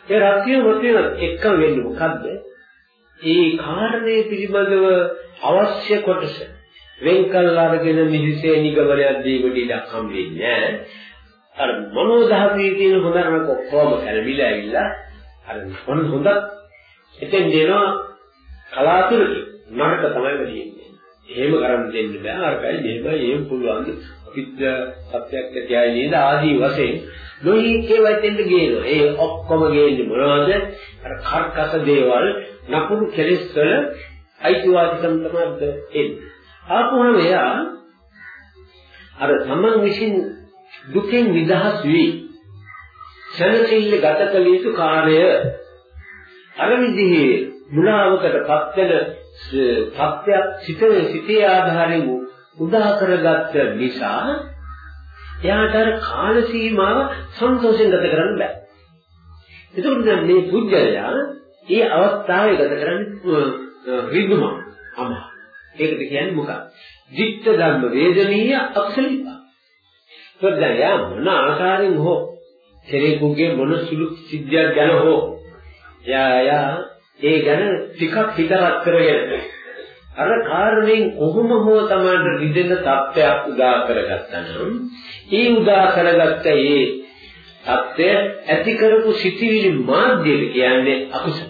ඒ රත්ීම මොකද එකම වෙන්නේ මොකද්ද? ඒ කාරණේ පිළිබඳව අවශ්‍ය කොටස වෙන් කළා අරගෙන මිහිසේ නිගමනයක් දීමට ඉඩක් හම්බෙන්නේ නැහැ. අර මනෝධාතුවේ තියෙන හොඳම කොක්කොම කැළඹිලා ඇවිල්ලා අර හොඳ හොඳ එතෙන් දෙනවා කලාතුරකින් නරක තමයි වෙන්නේ. එහෙම කරන්න දෙන්න බෑ. අරකයි මෙහෙමයි එහෙම පුළුවන්. අපිත් සත්‍යයක් ඇතියි නේද ආදී වශයෙන් නොහිකේ වයිතෙන්ද ගේනවා. ඒ ඔක්කොම ගේන්නේ මොනවද? අර කර්කස දේවල් නපුරු කෙලෙස් වල අයිතිවාසිකම් තමයිද එන්නේ. ආපුවම එයා අර තමන් විසින් දුකෙන් නිදහස් වී සැනසෙල්ල ගත කළ යුතු කාර්යය අර විදිහේ මුලාවකටපත් වෙන සත්‍යයක් සිතේ සිතේ ආධාරයෙන් උදා කරගත්ත නිසා එයාට අර කාල සීමාව සන්තෝෂෙන් ගත කරන්න බෑ. ඒකෝට දැන් මේ පුජ්‍යලයා ඒ අවස්ථාවේ ගත කරන්නේ රිදුම අම. ඒකට කියන්නේ මොකක්ද? ditta ධම්ම වේදනීය අකුසල විපාක. ඒත් දැන් යා මොන ආකාරයෙන් හෝ කෙනෙකුගේ මොන සුළු සිද්ධියක් ගැන හෝ යා යා ඒ ගැන ටිකක් හිතරක් කරගෙන අර කාරණයෙන් කොහොම හෝ තමයි රිදෙන තත්ත්වයක් උදා කරගත්තා නම් ඒ උදා කරගත්ත ඒ තත්ත්වය ඇති කරපු සිටිවිලි මාධ්‍යය කියන්නේ අකුසල.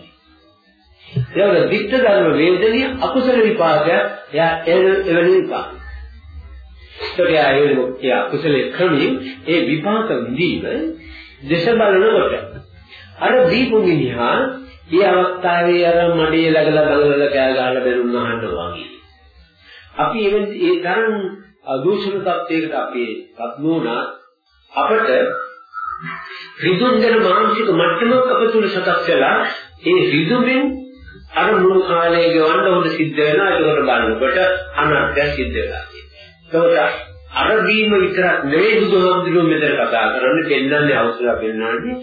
ඒවල විත්ත ධර්ම වේදනීය අකුසල විපාකයක් එයා එවැනි විපාක. ඒකයි ඒ අකුසල ක්‍රමයෙන් ඒ විපාක විදීම දේශ බලනකොට අර දීපු මිනිහා ඒ අවස්ථාවේ අර මඩේ ලගලා ගලවල කෑ ගහලා බැලුම් අහනවා වගේ. අපි ඒ තරම් දූෂණ තත්යකට අපි පත් නොවුණා අපට රිදුන් දෙන මානසික මට්ටමක් අප තුල සකස් වෙලා ඒ රිදුෙන් අර මුළු කාලේ ගෙවන්න හොඳ සිද්ධ වෙනවා. ඒකට බලනකොට අනර්ථය සිද්ධ වෙලා තියෙනවා. අර බීම විතරක් නෙවෙයි බුදුහාමුදුරුවෝ මෙතන කතා කරන්නේ. පෙන්වන්නේ අවශ්‍යලා පෙන්වන්නේ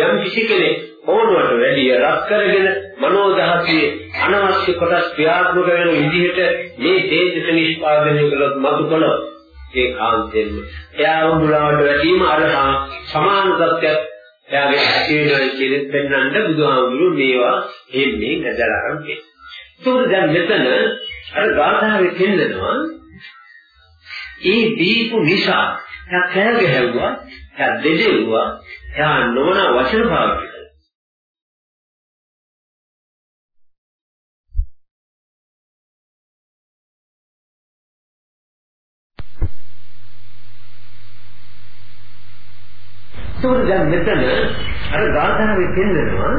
යම් කිසි කෙනෙක් ඕනවට වැඩි රත් කරගෙන මනෝදහසේ අනවශ්‍ය කොටස් ක්‍රියාත්මක වෙන විදිහට මේ තේජස නිෂ්පාදනය කළොත් මතු කළොත් ඒ කාන්තෙන් එයාව මුලාවට වැටීම අර සමාන සත්‍යයක් එයාගේ ඇති වෙනවා කියන පෙන්වන්න බුදුහාමුදුරුවෝ මේවා එන්නේ නැදලා අරන් තියෙනවා. ඒකෝද දැන් මෙතන අර ගාථාවේ පෙන්නනවා ඒ දීපු නිසා එයා කෑ ගැහුවා, එයා දෙදෙව්වා, එයා නොවන වචන පාවිච්චි කළා. ඒකෝද දැන් මෙතන අර ගාථාවේ පෙන්නනවා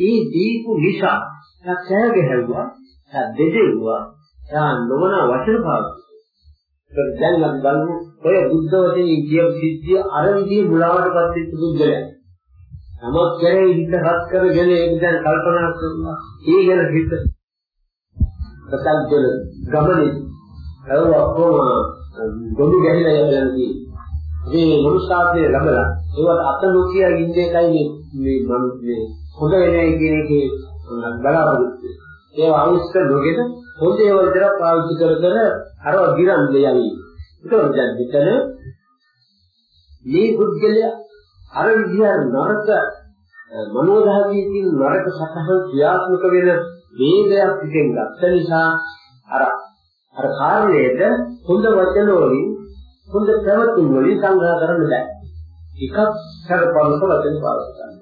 ඒ දීපු නිසා එයා කෑ ගැහුවා, එයා දෙදෙව්වා, එයා නොවන වචන පාවිච්චි ඒක දැන් අපි බලමු ඔය බුද්ධ වචනේ කියපු සිද්ධිය අර විදිහේ මුලාවටපත් වෙච්ච බුද්ධයා. නමුත් කරේ හිත රත් කරගෙන ඒක දැන් කල්පනා කරනවා. ඒ ගැන හිත කතල් ගමනේ අර ඔක්කොම ගොනු ගැහිලා යනවා මේ මනුෂ්‍යාත්මය ලැබලා ඒවට අත නොකිය ඉන්නේ එකයි මේ මේ මේ හොඳ වෙන්නේ කියන එකේ බලාපොරොත්තු. ඒවා අවශ්‍ය නොගෙන හොඳ ඒවා විතර පාවිච්චි කර කර අරව ගිරන් දෙයවි. ඒකෝ දැන් මෙතන මේ පුද්ගලයා අර විදියට නරක මනෝධාතුකින් නරක සතහන් ක්‍රියාත්මක වෙන වේදයක් පිටින් ගත්ත නිසා අර අර කාර්යයට හොඳ වචන වලින් හොඳ ප්‍රවතුන් වලින් සංග්‍රහ කරන්න බෑ. එකක් කරපලක වචන පාවිච්චි කරන්න.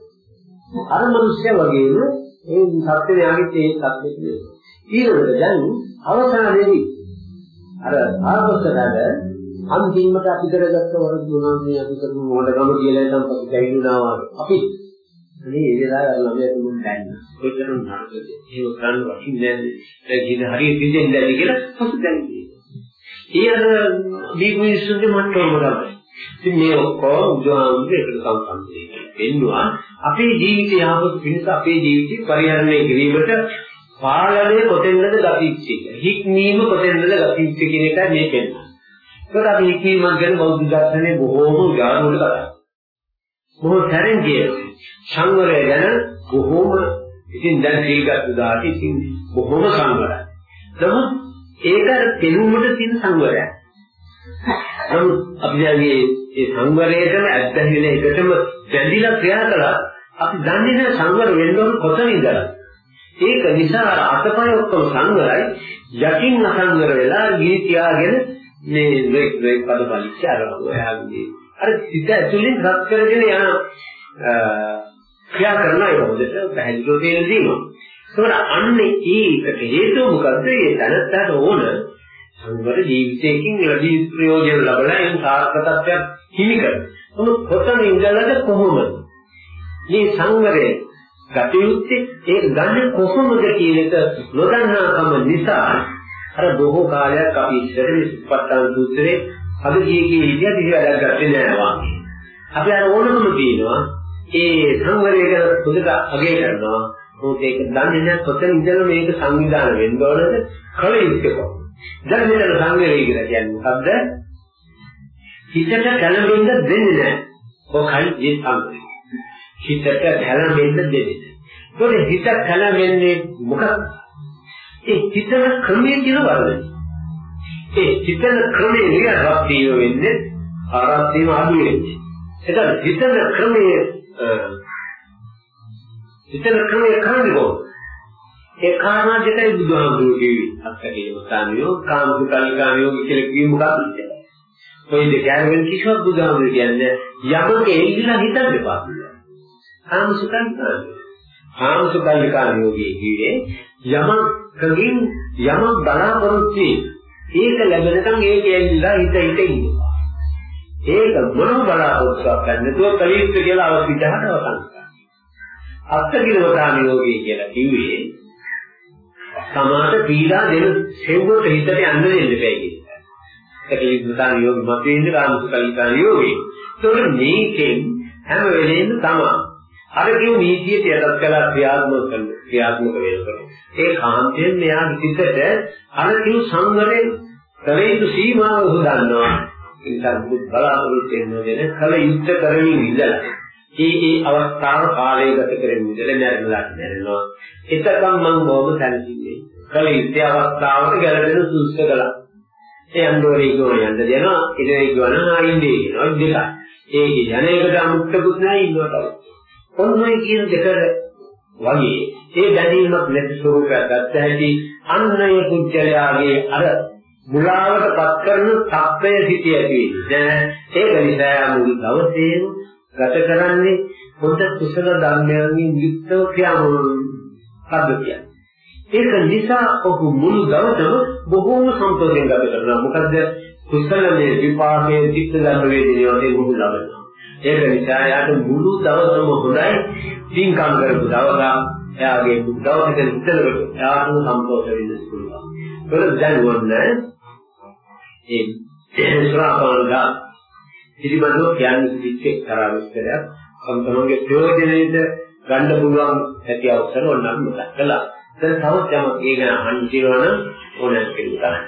අර මිනිස්සු වගේම ඒ සත්‍යයන්ගේ ඒ සත්‍යෙ ඊළඟට දැන් අවසානයේදී අර ආපස්සට අන්තිමට අපි කරගත්ත වරද මොනවද අපි කරපු මොඩගම කියලා නම් අපි කැවිුණා වගේ. අපි මේ ඒ වෙලාවේ ළමයා තුමුන් දැන්න. ඔයතරම් නරකද? ඒක කරන්න වටින්නේ නැහැ. ඒක ඉතින් හරියට දෙන්නේ නැහැ කියලා පසු දැන්නේ. ඒ අර දීපු මිනිස්සුන්ගේ මට්ටම තමයි. ඉතින් මේ ඔක්කොම උදාහරණයක් එකට සම්බන්ධ වෙනවා. අපේ ජීවිතය යහපත් පිණිස අපේ ජීවිතය පරිහරණය කිරීමට පාලනය කොතෙන්ද ගතිච්ච එක. හික්මීම කොතෙන්ද ගතිච්ච කියන එකයි මේ පෙන්නන්නේ. ඒකට අපි හික්මීමක් ගැන බෞද්ධ දර්ශනයේ බොහෝම උදාහරණ වල කතා. බොහෝ තරෙන් කියනවා. සංවරය ගැන බොහෝම ඉතින් දැන් සීලගත් උදාහරණ ඉතින් බොහෝම සංවරයි. නමුත් ඒක පෙනුමට තියෙන සංවරයක්. නමුත් අපි දැන් මේ ඒ සංවරයටම ඇද්දහිලා එකටම බැඳිලා ක්‍රියා කළා අපි දන්නේ නැහැ සංවර වෙන්න ඕන කොතනින්දලා. ඒක නිසා අතපය ඔක්කොම සංවරයි යකින් අසංවර වෙලා ගිහි තියාගෙන මේ වෙක් වෙක් පද පලිච්ච අරගෙන අර සිත ඇතුලින් රත් කරගෙන යන ක්‍රියා කරන අය හොඳට පැහැදිලිව තේරුම් දීම. ඒකට අන්නේ ඒකට හේතුව මොකද්ද? ඒ දැනත්තට ඕන සංවර ජීවිතයකින් ලැබී ප්‍රයෝජන ලබලා එන් සාර්ථකත්වයක් හිමි කරගන්න. මොන කොතන ඉඳලාද කොහොමද? මේ සංවරය ගතියුත්තේ ඒක ගන්න කොහොමද කියන එක නොදන්නාකම නිසා අර බොහෝ කාලයක් අපි ඉස්සර මේ සුප්පත්තාන සූත්‍රයේ අද ගියේ කී විදිය දිහා වැඩක් ගත්තේ නෑ වාගේ. අපි අර ඕනකම තියෙනවා ඒ සංවරය ගැන පොදුක අගය කරනවා. මොකද ඒක දන්නේ නැහැ කොතන ඉඳලා මේක සංවිධානය වෙන්න ඕනද කල යුත්තේ කොහොමද? දැන් මෙතන සංවරය කියලා කියන්නේ මොකද්ද? හිතට කලබෙන්න දෙන්නේ නැහැ. ඔකයි මේ සංවරය. හිතට කැළඹෙන්න දෙන්නේ. ඒකේ හිත කැළඹෙන්නේ මොකක්ද? ඒ චිතන ක්‍රමයේ කියන වර්ධනය. ඒ චිතන ක්‍රමයේ නිරවත්තිය වෙන්නේ ආරම්භයම අඩු වෙන්නේ. ඒක චිතන ක්‍රමයේ චිතන ක්‍රමයේ කරන්නේ කොහොමද? ඒ කාරණා දෙකයි බුදුහාමුදුරුවෝ කිව්වේ. අත්කේම ස්ථානියෝ කාමසුකල්කාමියෝ කියලා කිව්වේ මොකක්ද? ඔය දෙක ගැරෙන් කිසිවක් බුදුහාමුදුරුවෝ කියන්නේ යමක එල්ලලා හිතන්න එපා කියලා. කාමසුකල්කාමියෝ. කාමසුකල්කාමියෝ කියේ යමකකින් යමක් බලාපොරොත්තු ඒක ලැබෙනකන් ඒක එල්ලලා හිත හිත ඉන්නවා. ඒක මොනම බලාපොරොත්තුවක් නැතුව කලියුත් කියලා අවස්ථිතහට වසන්. අත්කිලවකාමියෝගේ කියලා කිව්වේ සමාත පීඩා දෙන සෙව්වට හිතට යන්න දෙන්න බෑ කියන එක. ඒක ඉස්මතාන යෝග මත ඉන්නේ කාමසුකලිකාන යෝගේ. ඒතකොට මේකෙන් හැම වෙලෙම තමයි අර කියු නීතියට යටත් කළා ක්‍රියාත්මක කරන ක්‍රියාත්මක වෙනකොට ඒ කාන්තයෙන් මෙයා හිතට අර කියු සංවරයෙන් කලේතු සීමාව උදාන්නවා. ඒ නිසා බුදු බලාපොරොත්තු වෙන කල යුද්ධ කරමින් ඉඳලා ඒ ඒ අවස්ථාව කාලය ගත කරමින් ඉඳලා මැරෙලා මැරෙනවා. එතකම් මම බොහොම සැලකින්නේ. කල යුද්ධ අවස්ථාවට ගැලපෙන සුස්ස කළා. ඒ අන්දෝරේ ගෝණ යන්න දෙනවා. ඉතින් ඒ ගෝණ ආයින්දේ කියනවා දෙකයි. ඒ යන එකට අමුත්තකුත් නැහැ ඉන්නවට. ඔන්නයි කියන දෙකට වගේ ඒ දැනීමක් නැති ස්වરૂපයක් ගත්ත හැටි අන්නය කුජලයාගේ අර මුලාවට පත් කරන තත්ත්වය සිටි ඇති දැන් ඒක නිසා මුළු දවසේම ගත කරන්නේ හොඳ කුසල ධර්මයන්ගෙන් යුක්තව ක්‍රියාවලිය පද්ධතිය. ඒක නිසා ඔහු මුළු දවසම බොහෝම සන්තෝෂයෙන් ගත කරනවා. මොකද කුසලයේ විපාකයේ චිත්ත ධර්ම වේදිනිය වගේ මුළු ලබනවා. ඒක නිසා යාට මුළු දවසම හොඳයි පින්කම් කරපු දවසක් එයාගේ දවසක ඉතලකට එයාට සන්තෝෂ වෙන්න පුළුවන්. ඒක දැන් වොන්නේ ඒ ශ්‍රාවකවල පිළිබඳව කියන්න සිද්ධ එක්තරා විස්තරයක් සම්තමගේ ප්‍රයෝජනෙට ගන්න පුළුවන් ඇති අවසර ඕනනම් මතක් කළා. දැන් තවත් යමක් ඒ ගැන අහන්න තියෙනවා නම් ඕනෑම කෙනෙකුට අහන්න.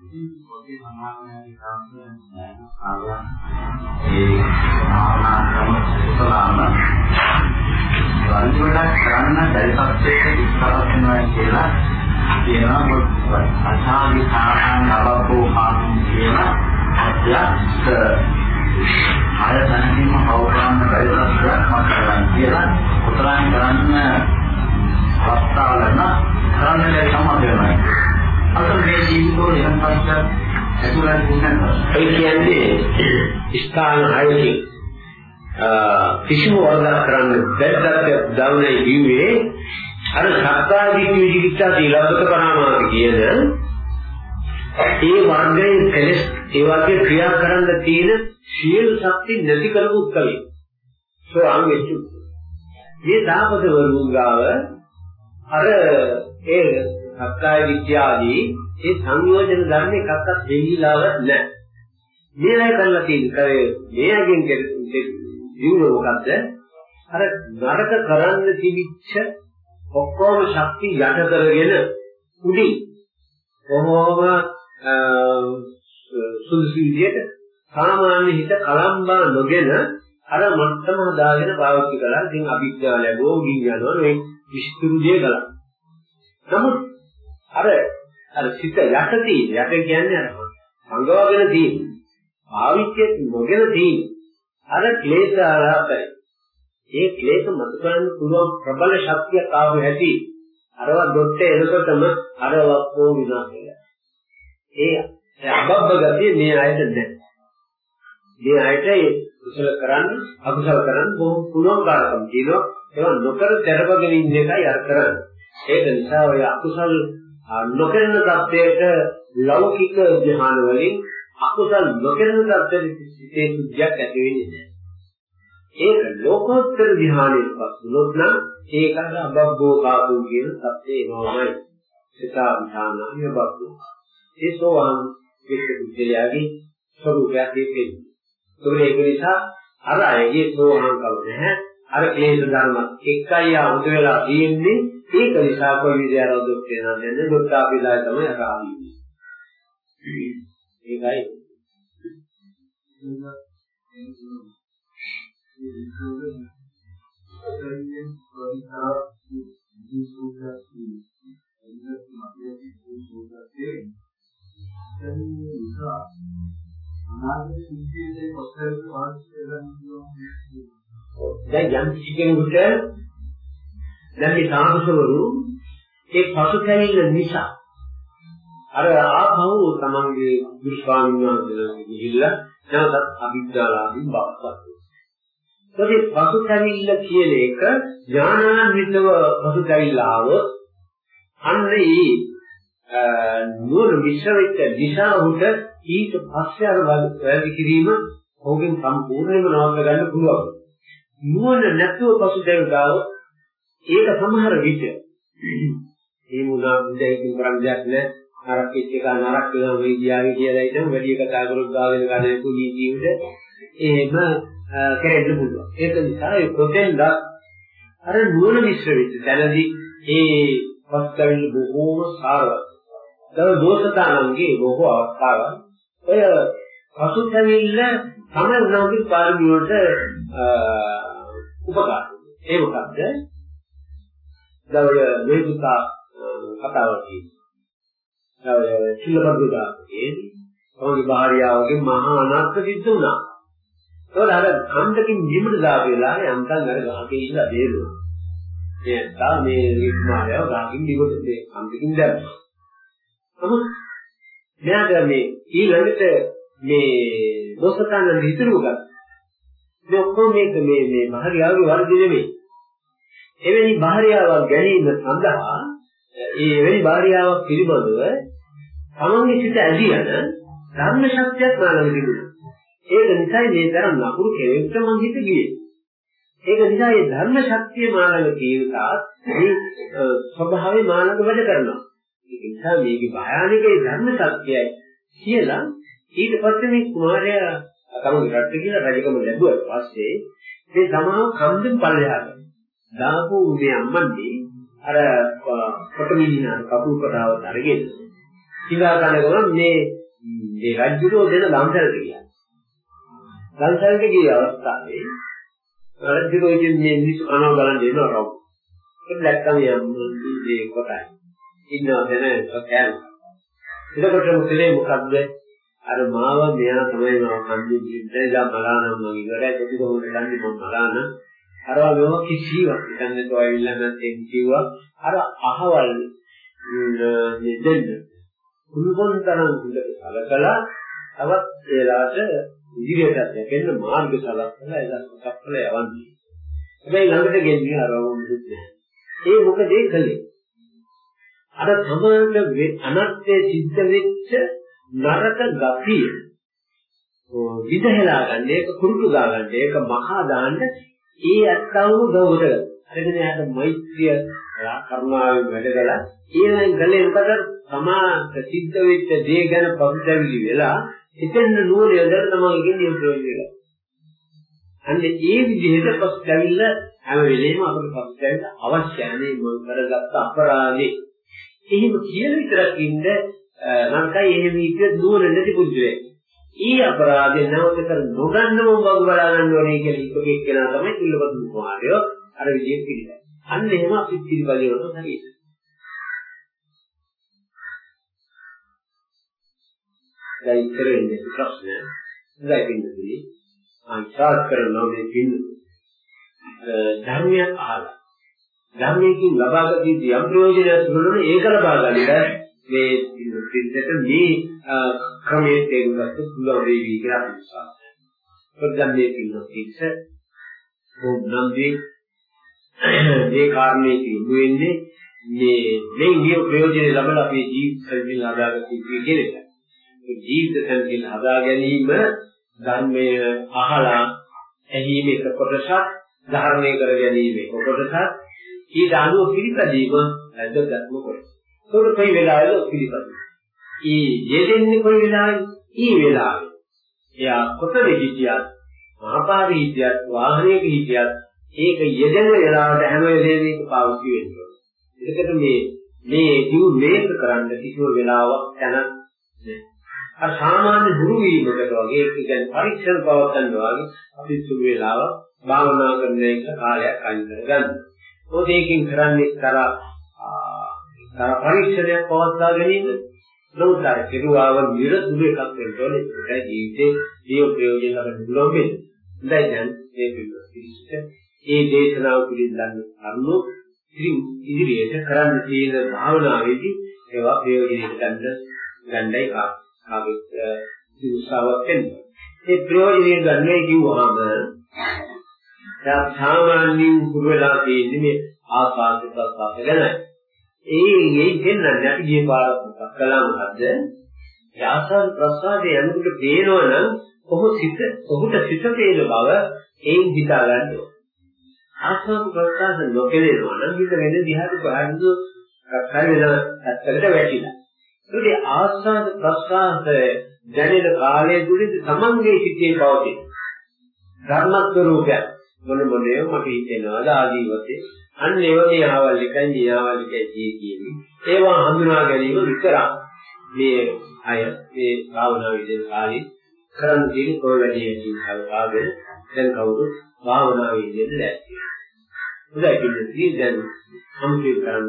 ඉතින් පොතේ සමානයි කාර්යයන් ආවා ඒ ආනාපාන සුසලාම වන්දිවට කරන්න බැරි සත්‍යයක ඉස්සරහ වෙනවා කියලා කියනවා මොකද අසාවි සාහන අවබෝ කාම් කියලා අධ්‍යාත්ම ආය දැනීම හවුරන්න බැරි සත්‍යයක් මතකයි කියලා උතරයන් කරන්න අවස්ථාව ලැබුණා කරන්න බැරි සම්බන්ධ වෙනවා අතන මේ ජීවිතෝ එහෙම පස්සක් ඇතුළත් දුන්නා. ඒ කියන්නේ ස්ථාන හයකින් කිසිම වරදක් කරන්න බැද්දක් දවනේ කිව්වේ අර සත්‍යාදීත්‍ය විචිකිච්ඡා දීලබ්බත පරමාර්ථ කියන ඒ වර්ගයේ කෙලස් ඒ වගේ ක්‍රියා කරන්න තියෙන සියලු ශක්ති නැති කරපු උත්කලේ. සෝ අංගෙච්චු. මේ දාපද වරුන් ගාව අර ඒ සත්‍යය විද්‍යාවදී ඒ සංයෝජන ධර්ම එකක්වත් දෙවිලාව නැහැ. මේ අය කරලා තියෙන කරේ මේ අගෙන් දිනුව මොකද්ද? අර නරක කරන්න තිබිච්ච ඔක්කොම ශක්ති යට කරගෙන උඩින් කොහොම සුදුසු විදියට සාමාන්‍ය හිත කලම්බා නොගෙන අර මට්ටම හදාගෙන පාවිච්චි කළා. ඉතින් අභිඥා ලැබුවෝ ගින් යනවා මේ විස්තර දේ කළා. නමුත් අර අර සිත යට තියෙන යට කියන්නේ අර සංගවගෙන තියෙන ආවිච්‍යත් නොගෙන තියෙන අර ක්ලේශ ආරාපයි ඒ ක්ලේශ මත කරන්න පුළුවන් ප්‍රබල ශක්තියක් ආව හැටි අරව දෙොට්ට එනකොටම අර වස්තුව විනාශ වෙනවා. ඒ අබබ්බ ගතිය මේ ආයත නැහැ මේ ආයත ඒ කුසල කරන්න අකුසල කරන්න බොහොම පුළුවන් කාර්යම් තියෙනවා. ඒවා නොකර terවගෙන ඉන්න එකයි අර කරන්නේ. ඒක නිසා ඔය අකුසල් නොකරන தත්වයට ලෞකික ධ්‍යාන වලින් අකුසල් නොකරන තත්ත්වෙට සිටේ සුද්ධියක් ඇති වෙන්නේ නැහැ. ඒක ලෝකෝත්තර ධ්‍යානයෙන් පස්සුනොත් නම් ඒක අර අබ්බෝ කාතු කියන තත්ත්වේ එනවාමයි. සිතා විධානය බබ්බෝ. ඒ සෝවාන් විශ්වවිද්‍යාලයේ ස්වરૂපයක් දෙන්නේ. ඒක නිසා අර අයගේ සෝවාන් කව නැහැ. අර ක්ලේශ ධර්ම එක්කයි ආවද වෙලා තියෙන්නේ. ඒක නිසා කොයි විදියට රොදුක් වෙනවද? දුක්ඛ පිළාය තමයි අරාමී. ඒකයි. දැන් යම් කිසි කෙනෙකුට දැන් මේ සාමසවරු ඒ පසුතැවිල්ල නිසා අර ආපහු තමන්ගේ ගුරු ස්වාමීන් වහන්සේලා ගිහිල්ලා නැවතත් අභිද්දාලාදී බවපත් වෙනවා. ඒ පසුතැවිල්ල කියන එක ඥානාන්විතව පසුතැවිල්ල ආවොත් අන්න ඒ නූර මිශ්‍රිත දිශාවට ඊට පස්සේ අර වැඩි කිරීම ඔහුගෙන් සම්පූර්ණයෙන්ම නවත්ත ගන්න පුළුවන්. නුවණ නැතුව පසුතැවිලා ඒක සමහර විට ඒ මුලා දෙයකින් කරන්නේ නැහැ. නරක එක්ක එක නරක වෙනවා මේ ගියාවේ කියලා හිතමු වැඩි කතා කරොත් ගාගෙන ගන්න කුලී ජීවිත එහෙම කෙරෙන්න පුළුවන්. ඒක නිසා ඒ පොතෙන්ද අර නුවණ මිශ්‍ර වෙච්ච තැනදී ඒ පස්තවිල් බොහෝම සාරවත්. දව දෝෂතානන්ගේ බොහෝ අවස්ථාවන් ඔය පසුතැවිල්ල තමයි උනාගේ පාරමිය වලට උපකාර. ඒ මොකද්ද? දවල වේදිකා කතාවක් තියෙනවා. දවල චිල්ලපදුදාගේ ඔහුගේ භාර්යාවගේ මහා අනර්ථ සිද්ධ වුණා. ඒවල අර කන්දකින් නිමිට දාපු වෙලාවේ අන්තන් අර ගහේ ඉඳලා බේරුණා. ඒ තා මේ රික්මාරයව ගහකින් නිමිට මේ කන්දකින් දැම්මා. නමුත් මෙයාට මේ ඊළඟට මේ දොස්තරයන් හිතරුව ගත්තා. මේ ඔක්කොම මේක මේ මේ භාර්යාවගේ වර්ධි නෙමෙයි. එවැනි භාර්යාවක් ගැනීම සඳහා ඒ එවැනි භාර්යාවක් පිළිබඳව තමන්ගේ සිත ඇදීන ධර්ම ශක්තියක් නාලම තිබුණා. ඒක නිසා මේ තරම් නපුරු කෙනෙක්ට මං හිත ගියේ. ඒක නිසා මේ ධර්ම ශක්තිය මාළඟ තියෙනතාත් මේ ස්වභාවය මාළඟ වැඩ කරනවා. ඒක නිසා මේකේ භයානකේ ධර්ම ශක්තියයි කියලා ඊට පස්සේ මේ කුමාරයා තමගේ රට කියලා රජකම ලැබුවට පස්සේ මේ සමාව කන්දෙන් පල්ලෙහාට දාපු මේ අම්මන්දී අර කොටමිනිනා කපුල් කොටාවත් අරගෙන ඉඳා ගන්න ගමන් මේ මේ රජුරෝ දෙන ලංසරට ගියා. ලංසරට ගිය අවස්ථාවේ රජුරෝ ඉතින් මේ මිනිස්සු අනව බලන් දෙනවා රව්. ඒක දැක්කම යම්මන්දී මේ කොටයි. ඉන්නවා දැන කෑම. එතකොට මුතලේ මොකද්ද අර මාව මෙයා තමයි මම කන්නේ ජීවිතේ දා මලානම් මම ඉවරයි කොටිකොමද කන්නේ මම මලාන අරවා මෙව කිසිවක්. හිතන්නේ તો ඇවිල්ලා නැත්නම් කිව්වා අර අහවල් දෙන්න. කුළුගොන් තරම් හොඳට සලකලා තවත් ඒලාට ඉදිරියට යකෙන්න මාර්ග සලකලා එලා සක්කල යවන්නේ. හැබැයි ළඟට ගෙන්නේ අර වුණුත් නැහැ ඒ මොකද ඒ කලේ? අර තමන්ට අනත්ය සිද්ධ වෙච්ච නරක ගතිය. විදහලා ගන්න ඒක කුරුටු ගා ගන්න ඒක මහා දාන්න ඒ අත්තවු ගෞරව අරගෙන යාට මෛත්‍රිය කරුණාවෙන් වැඩගලා ඊළඟ ගලේ මොකද සමාත සිද්ධ වෙච්ච දේ ගැන පසුතැවිලි වෙලා එතෙන් නුවණ යොදලා තමයි කියන්නේ ප්‍රයෝජනය. අන්න ඒ විදිහට පසුතැවිල්ල හැම වෙලේම අපිට පසුතැවිල්ල අවශ්‍යයි නේ මොන කරගත්ත අපරාධේ. එහෙම කියන විතරක් ඉන්න නංකයි එහෙම විදිහ දුවන නැති පුදුරේ. ඊ අපරාධය නැවත කර නොගන්නම වග බලා ගන්න ඕනේ කියලා ඉපකෙක් කෙනා තමයි පිළිබඳු කුමාරයෝ අර විදිහට පිළිගන්නේ. අන්න එහෙම අපි පිළිපදිනවද හරියට. දැන් ඉතර වෙන්නේ ප්‍රශ්න. දැන් පින්නදී අන්සාර කරනවා මේ පින්න. ධර්මය අහලා ධර්මයෙන් ලබාගත යුතු යම් ප්‍රයෝජනයක් තිබුණොත් ඒක ලබා ගන්න මේ පිළිදෙට මේ ක්‍රමයේ තේරුම් ගන්න පුළුවන් වෙයි කියලා අපි විශ්වාස කරනවා. දැන් මේ පිළිදෙට ඕනම්දී මේ කාරණේ කියු වෙන්නේ මේ මේ නිය ප්‍රයෝජනෙ ලබලා අපේ ජීවිත සැලකිලි හදාගන්න කියන එක. ඒ ජීවිත සැලකිලි හදා ගැනීම ධර්මය අහලා ඇහිීම එක කොටසක් ධර්මයේ කර ගැනීම එක කොටසක් ඊට අනුව පිළිපැදීම වැදගත්ම කොටස. ඒක කොයි වෙලාවෙද පිළිපදින්නේ. ඊ යෙදෙන්නේ කොයි වෙලාවෙද? ඊ වෙලාවේ. එයා කොතන හිටියත්, මහපාරේ හිටියත්, වාහනයක හිටියත් ඒක යෙදෙන වෙලාවට හැම වෙලේම ඒක පාවිච්චි වෙනවා. ඒකට මේ මේ ජීව මේක කරන්න කිසිම වෙලාවක් තැන නැහැ. අර සාමාන්‍ය ගුරු වීමකට වගේ ඒ කියන්නේ පරීක්ෂණ පවත්වනවා වගේ අපි සුළු වේලාව භාවනා කරන එක කාලයක් අයින් කරගන්න. මොකද ඒකෙන් කරන්නේ තර තර පරීක්ෂණයක් පවත්වා ගැනීම නමුත් අර කෙරුවාව නිරතුරු එකක් වෙන්න ඕනේ. ඒක ජීවිතේ ජීව ප්‍රයෝජන ගන්න පුළුවන් වෙන්නේ. දැන් දැන් මේ පිළිස්සට ඒ දේශනාව පිළිබඳව කරුණු ඉදිරියට කරන්න තියෙන භාවනාවේදී ඒවා ප්‍රයෝජනෙට ගන්න ගන්නයි කාගේ උත්සාහවත් වෙන්නේ. ඒ ප්‍රයෝජනෙ ගන්නයි කිව්වහම දැන් සාමාන්‍යයෙන් පුරු වෙලා තියෙන්නේ මේ ආස්වාද ප්‍රසආස ගැන. ඒ ඒ දෙන්නන්නේ අපි ගිය පාර කළා මොකද්ද? ආස්වාද ප්‍රසආසයේ යනකොට පේනවනම් ඔහු සිත ඔහුට සිත පේන බව එයින් හිතා ගන්න ඕන. ආස්වාද ප්‍රසආස නොකෙලෙනවා නම් හිත වෙන දිහාට බලන්න කක්කර වෙන ඇත්තකට වැටිලා. ඒකේ ආස්වාද ප්‍රසආස දැනෙන කාලය තුලදී තමන්ගේ සිතේ පවතින ධර්ම ස්වરૂපයක් මොන මොනේ මට හිතෙනවාද ආදී වශයෙන් අන්න ඒ වගේ ආවල් එකයි නියාවල් එකයි කියන්නේ ඒවා හඳුනා ගැනීම විතරක් මේ අය මේ භාවනා විදිහට කාලේ කරන්න තියෙන කොයි වැඩි කියන කාගෙන දැන් කවුරු භාවනා විදිහට ලෑස්ති වෙනවා. හොඳයි දැන් සම්පූර්ණ කරන්න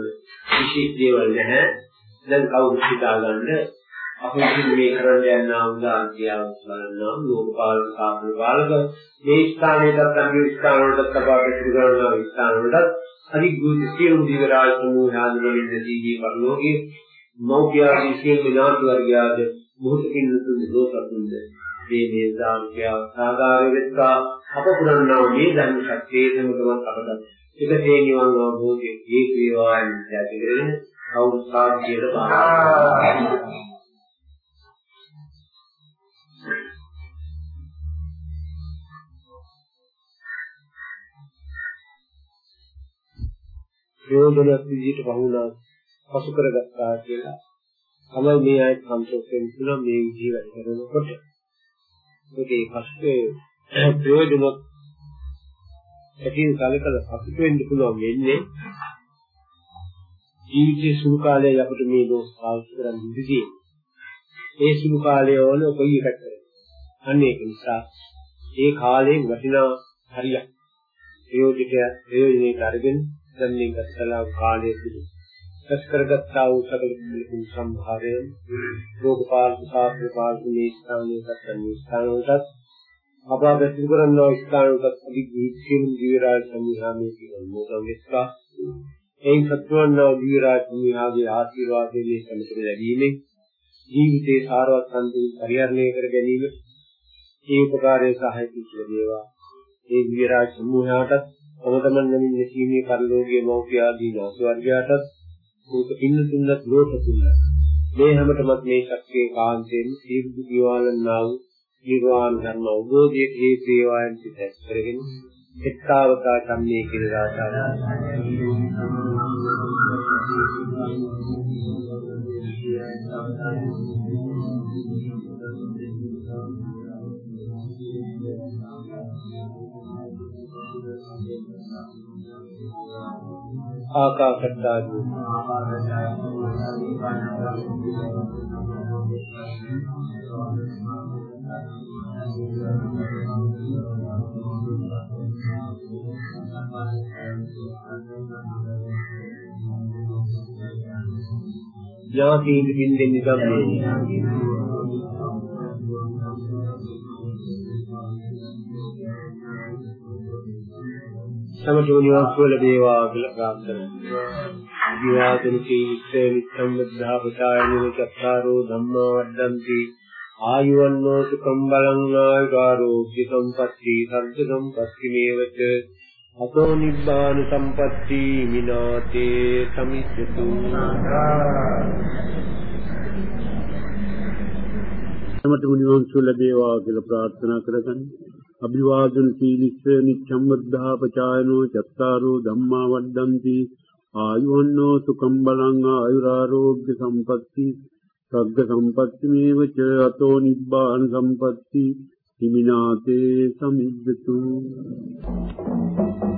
විශේෂ දේවල් නැහැ. දැන් කවුරු හිතාගන්න අපි මේ කරන්න යනවා උදා අධ්‍යාපන බලනවා ලෝකපාල සාපන පාලක මේ ස්ථානයටත් අනිත් ස්ථානවලටත් තපාට පිළිගන්නවා ස්ථාන වලටත් අධි ගුණ සියලු දිවරාජ සමූහාදවලින් දීදී පරිලෝකයේ මෞඛ්‍යාදී සියලු විනාශ වර්ගයාද මොහොතකින් තුන් දෝසතුන්ද මේ මේ දාර්ශ්‍ය සාගාර වෙත්තා අප පුරන්නා මේ ධර්ම ශක්තිය සමගම අපට එකසේ නිවන් අවබෝධයේ හේතු වේවා. යන දැකගෙන කවුරු සාධ්‍යයට බාරගන්නවා ප්‍රයෝජනයක් විදිහට වහුණා පසු කරගත්තා කියලා. තමයි මේ අය සම්පූර්ණ වෙන මේ විදිහ වැඩ කරනකොට. ඒකේ පස්සේ ප්‍රයෝජන ඇතින් කලකල සතුට වෙන්න පුළුවන් වෙන්නේ ජීවිතයේ සුළු කාලයක් අපිට මේ දෝෂ පාවිච්චි කරන්න ඉඳී ඒ සුළු කාලය වල කොයි එකද අන්න ඒක නිසා ඒ කාලේ වටිනා හරියක් ප්‍රයෝජනය ප්‍රයෝජනයට අරගෙන දැන් මේ ගතලා කාලයේ පිළි. රැස් කරගත්තා වූ සකල කුසල සම්භාරයෙන් රෝගපාල සාප්‍ර පාල්තුනේ ස්ථානයේ ගතන ස්ථානවලට අපාද සිදු කරනවා ස්ථානවලට අධිගීත්‍යම් ජීවරාජ සම්හාමේ කියන මොකද වෙස්සා එයින් සත්වන්නා ජීවරාජ සම්හාගේ ආශිර්වාදයෙන් මේ සම්පූර්ණ ලැබීමෙන් ජීවිතේ සාරවත් සම්පූර්ණ පරිහරණය කර ගැනීම ඒ උපකාරයේ සහායක කියලා දේවා ඒ ජීවරාජ සම්හාටත් තම තමන් නමින් නැසීමේ පරිලෝකීය මෞඛ්‍ය ආදී නාසවර්ගයාටත් මේක පින්න තුන්නත් ලෝක තුන්න මේ හැමතෙමත් මේ ශක්තිය කාන්තෙන් සියලු දිවාලන්නා වූ නිර්වාණ ධර්ම අවබෝධයේ හේතු වේවායන් සිත කරගෙන එක්තාවතා සම්මේ කියලා ආකාශත්තාදී. ඥාතීන් පින්දෙන් නිකම් සමතුලිත නිවන් සුව ලැබේවා කියලා ප්‍රාර්ථනා කරනවා. ජීවාතුනිකී ඉස්සේ නිත්තම් බුද්ධාපචායනෝ චත්තාරෝ ධම්මා වඩ්ඩಂತಿ ආයුවන්නෝ සුඛම් බලං ආයුරෝග්‍ය සම්පatti සර්ග සම්පatti මේවච අතෝ නිබ්බාන සම්පatti මිනාතේ සමිච්ඡතු සමතුලිත නිවන් සුව ලැබේවා කියලා ප්‍රාර්ථනා කරගන්න. අභිවාදන සීලිස්ස නිච්ඡම් වද්ධා පචායනෝ චත්තාරෝ ධම්මා වඩ්ඩಂತಿ ආයුවන්නෝ සුඛම් බලං ආයුරාෝග්‍ය සම්පatti සග්ග සම්පatti මේවච අතෝ නිබ්බාන සම්පatti හිමිනාතේ සමිද්දතු Thank you.